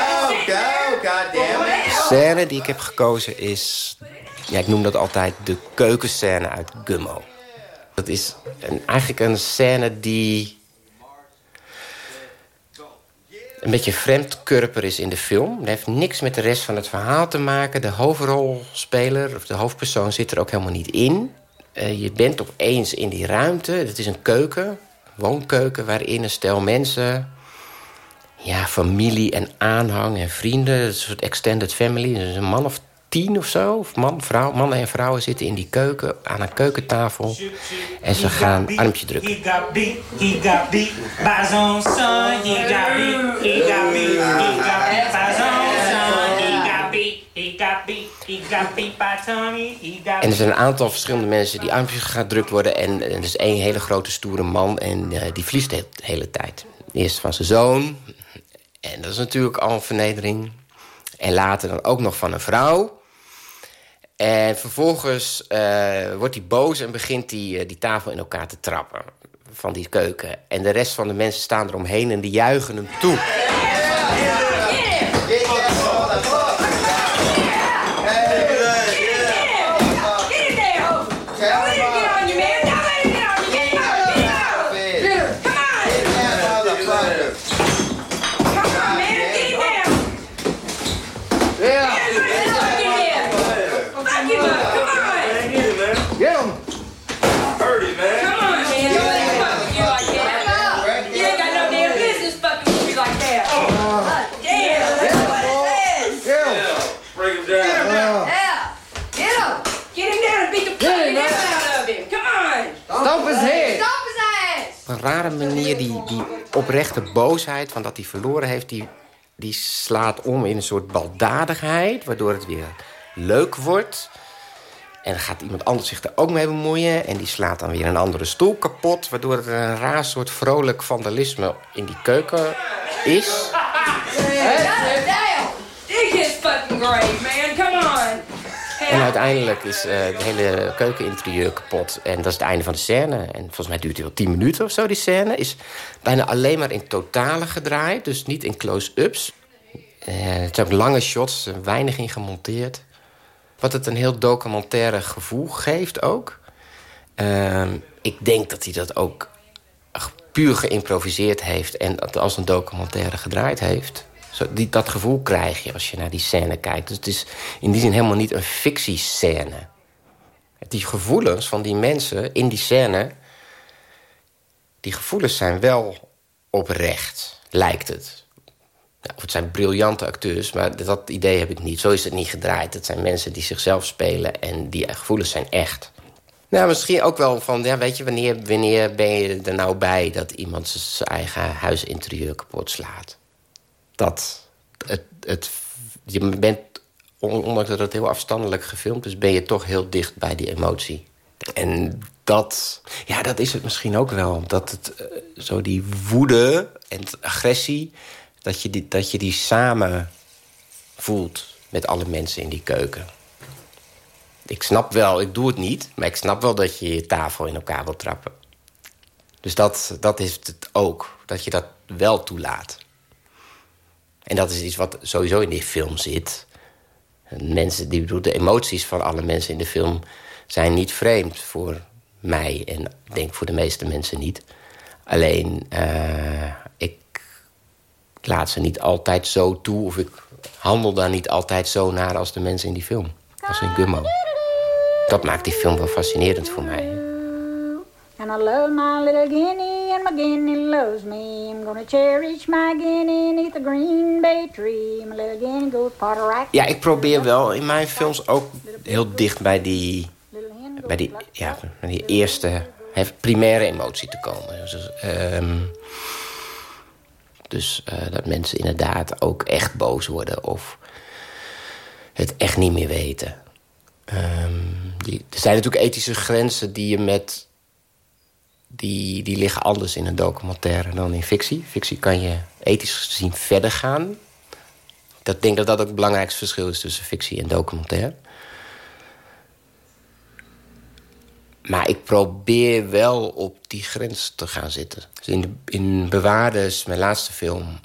go, goddammit. De scène die ik heb gekozen is... Ja, ik noem dat altijd de keukenscène uit Gummo. Dat is een, eigenlijk een scène die... een beetje vreemdkurper is in de film. Dat heeft niks met de rest van het verhaal te maken. De hoofdrolspeler, of de hoofdpersoon, zit er ook helemaal niet in. Eh, je bent opeens in die ruimte. Het is een keuken, woonkeuken... waarin een stel mensen ja, familie en aanhang en vrienden. Een soort extended family. Dus een man of tien of zo. Of man, vrouw, mannen en vrouwen zitten in die keuken aan een keukentafel. En ze gaan armpje drukken. En er zijn een aantal verschillende mensen die armpjes gedrukt worden. En er is één hele grote stoere man en eh, die verliest de hele tijd. Eerst van zijn zoon. En dat is natuurlijk al een vernedering. En later dan ook nog van een vrouw. En vervolgens eh, wordt hij boos en begint hij eh, die tafel in elkaar te trappen. Van die keuken. En de rest van de mensen staan eromheen en die juichen hem toe. Rare manier, die, die oprechte boosheid van dat hij verloren heeft... Die, die slaat om in een soort baldadigheid... waardoor het weer leuk wordt. En dan gaat iemand anders zich er ook mee bemoeien... en die slaat dan weer een andere stoel kapot... waardoor er een raar soort vrolijk vandalisme in die keuken is. En uiteindelijk is uh, het hele keukeninterieur kapot. En dat is het einde van de scène. En volgens mij duurt het wel 10 minuten of zo, die scène. Is bijna alleen maar in totale gedraaid. Dus niet in close-ups. Uh, het zijn lange shots, weinig in gemonteerd. Wat het een heel documentaire gevoel geeft ook. Uh, ik denk dat hij dat ook puur geïmproviseerd heeft... en als een documentaire gedraaid heeft. Dat gevoel krijg je als je naar die scène kijkt. Dus het is in die zin helemaal niet een fictiescène. Die gevoelens van die mensen in die scène... die gevoelens zijn wel oprecht, lijkt het. Nou, het zijn briljante acteurs, maar dat idee heb ik niet. Zo is het niet gedraaid. Het zijn mensen die zichzelf spelen en die gevoelens zijn echt. Nou, misschien ook wel van, ja, weet je, wanneer, wanneer ben je er nou bij... dat iemand zijn eigen huisinterieur kapot slaat? Dat, het, het, je bent, ondanks dat het heel afstandelijk gefilmd is... ben je toch heel dicht bij die emotie. En dat, ja, dat is het misschien ook wel. Dat het, uh, zo die woede en agressie... Dat je, die, dat je die samen voelt met alle mensen in die keuken. Ik snap wel, ik doe het niet... maar ik snap wel dat je je tafel in elkaar wil trappen. Dus dat, dat is het ook, dat je dat wel toelaat. En dat is iets wat sowieso in die film zit. Mensen, die de emoties van alle mensen in de film... zijn niet vreemd voor mij en ik denk voor de meeste mensen niet. Alleen, uh, ik laat ze niet altijd zo toe... of ik handel daar niet altijd zo naar als de mensen in die film. Als in Gummo. Dat maakt die film wel fascinerend voor mij. And I my little guinea and my guinea loves me. I'm gonna cherish my guinea neath the green bay tree. My little guinea goes Puerto Ja, ik probeer wel in mijn films ook heel dicht bij die, bij die, ja, bij die eerste primaire emotie te komen. Dus, um, dus uh, dat mensen inderdaad ook echt boos worden of het echt niet meer weten. Um, die, er zijn natuurlijk ethische grenzen die je met... Die, die liggen anders in een documentaire dan in fictie. Fictie kan je ethisch gezien verder gaan. Ik denk dat dat ook het belangrijkste verschil is tussen fictie en documentaire. Maar ik probeer wel op die grens te gaan zitten. Dus in, de, Bewaarders, mijn laatste film...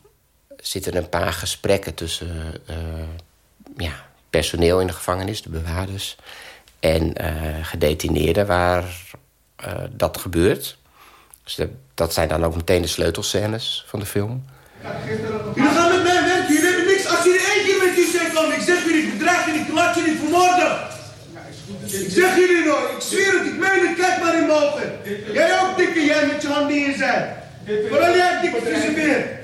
zitten een paar gesprekken tussen uh, ja, personeel in de gevangenis, de bewaarders... en uh, gedetineerden waar uh, dat gebeurt. Dus de, dat zijn dan ook meteen de sleutelscènes van de film. Jullie gaan met mij werken, jullie hebben niks. Als jullie één keer met je zegt van... ik zeg jullie, ik bedreig je niet, ik laat niet vermoorden. Ik zeg jullie nog, ik zweer het, ik meen het, kijk maar in mijn ogen. Jij ook, dikke, jij met je handen in je zij. Vooral jij, dikke vieze beer.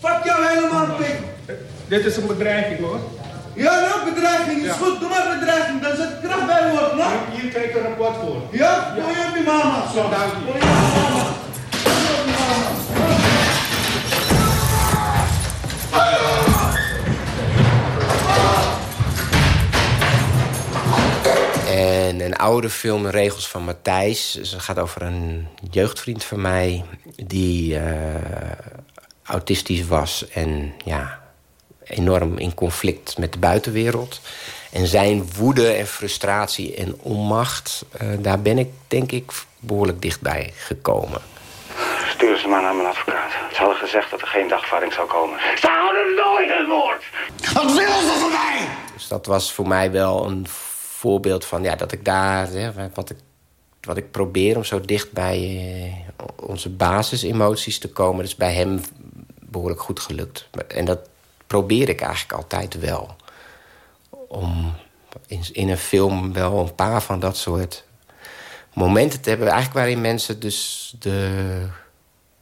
Fuck jou helemaal, pik. Dit is een bedreiging, hoor. Ja, nou, bedreiging is ja. goed. Doe maar bedreiging, dan zet kracht bij woord, no? Hier, hier krijg ik een rapport voor. Ja? Gooi je op je mama. Zo, dank je. Gooi je op je mama. Gooi je op je mama. En een oude film, Regels van Matthijs. Dus het gaat over een jeugdvriend van mij... die uh, autistisch was en ja, enorm in conflict met de buitenwereld. En zijn woede en frustratie en onmacht... Uh, daar ben ik, denk ik, behoorlijk dichtbij gekomen. Stuur ze maar naar mijn advocaat. Ze hadden gezegd dat er geen dagvaarding zou komen. Ze houden nooit het woord! Wat willen ze van mij? Dus dat was voor mij wel een voorbeeld van ja, dat ik daar, hè, wat, ik, wat ik probeer om zo dicht bij uh, onze basisemoties te komen, dat is bij hem behoorlijk goed gelukt. En dat probeer ik eigenlijk altijd wel. Om in, in een film wel een paar van dat soort momenten te hebben, eigenlijk waarin mensen dus de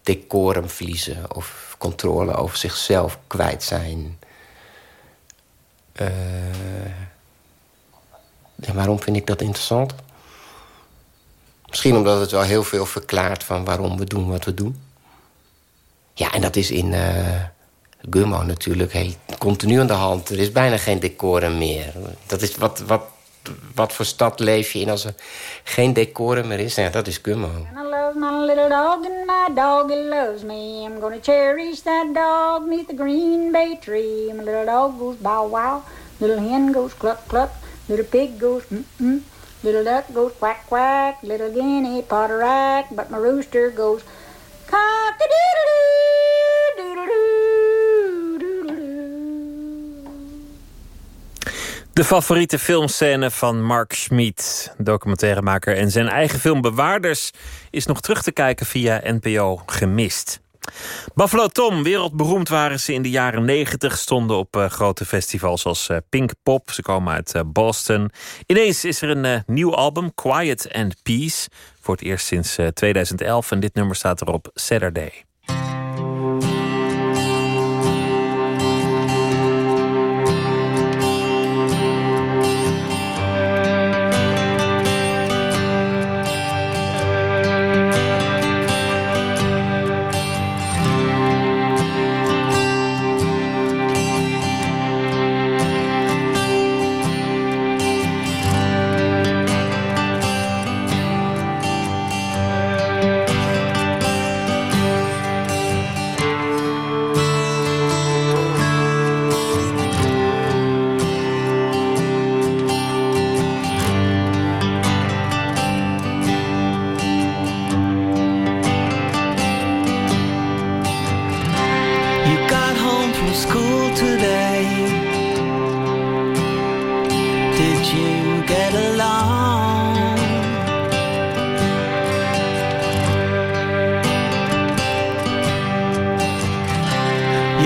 decorum verliezen of controle over zichzelf kwijt zijn. En waarom vind ik dat interessant? Misschien omdat het wel heel veel verklaart van waarom we doen wat we doen. Ja, en dat is in uh, Gummo natuurlijk hey, continu aan de hand. Er is bijna geen decorum meer. Dat is wat, wat, wat voor stad leef je in als er geen decorum meer is? Ja, dat is Gummo. I love my little dog, and my dog it loves me. I'm gonna cherish that dog neath the green bay tree. My little dog goes bow wow, little hen goes cluck cluck, little pig goes mm mm, little duck goes quack quack, little guinea potter rack, but my rooster goes cock De favoriete filmscène van Mark Schmid, documentairemaker. En zijn eigen film Bewaarders is nog terug te kijken via NPO Gemist. Buffalo Tom, wereldberoemd waren ze in de jaren 90, stonden op eh, grote festivals als eh, Pink Pop. Ze komen uit eh, Boston. Ineens is er een nieuw album, Quiet and Peace, voor het eerst sinds eh, 2011. En dit nummer staat erop Saturday.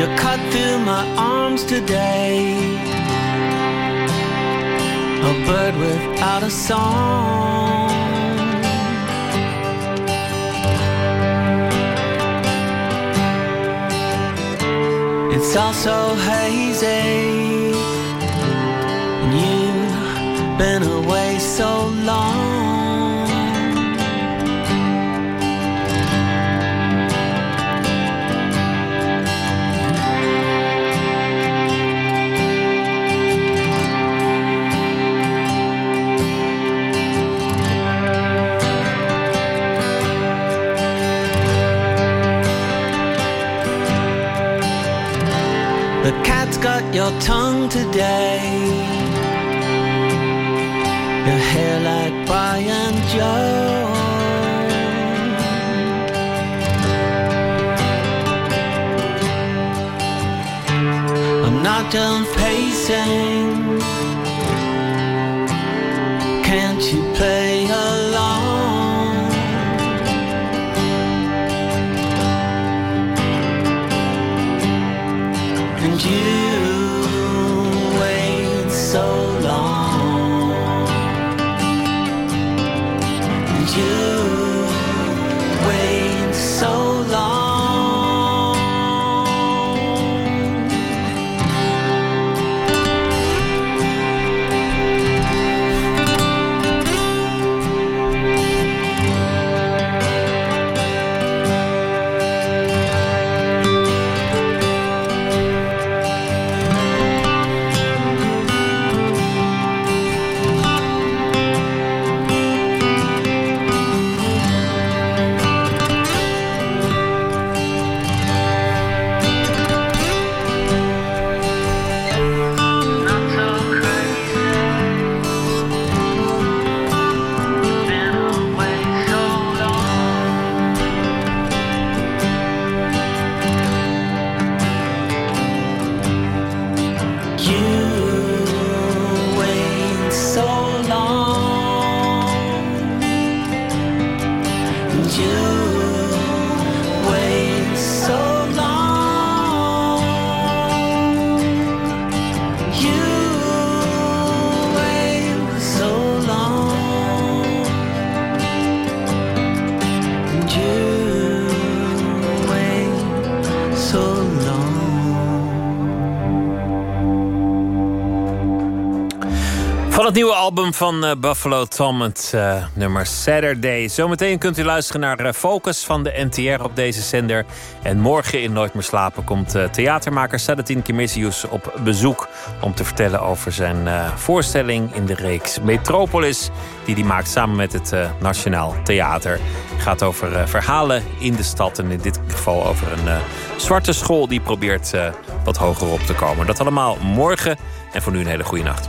You cut through my arms today. A bird without a song. It's all so hazy. And you've been away so long. Got your tongue today. Your hair like Brian Joe. I'm not done pacing. Can't you play along? Van uh, Buffalo Tom, het uh, nummer Saturday. Zometeen kunt u luisteren naar uh, Focus van de NTR op deze zender. En morgen in Nooit meer slapen komt theatermaker Sadatin Kimisius op bezoek... om te vertellen over zijn voorstelling in de reeks Metropolis... die hij maakt samen met het Nationaal Theater. Het gaat over verhalen in de stad en in dit geval over een zwarte school... die probeert wat hoger op te komen. Dat allemaal morgen en voor nu een hele goede nacht.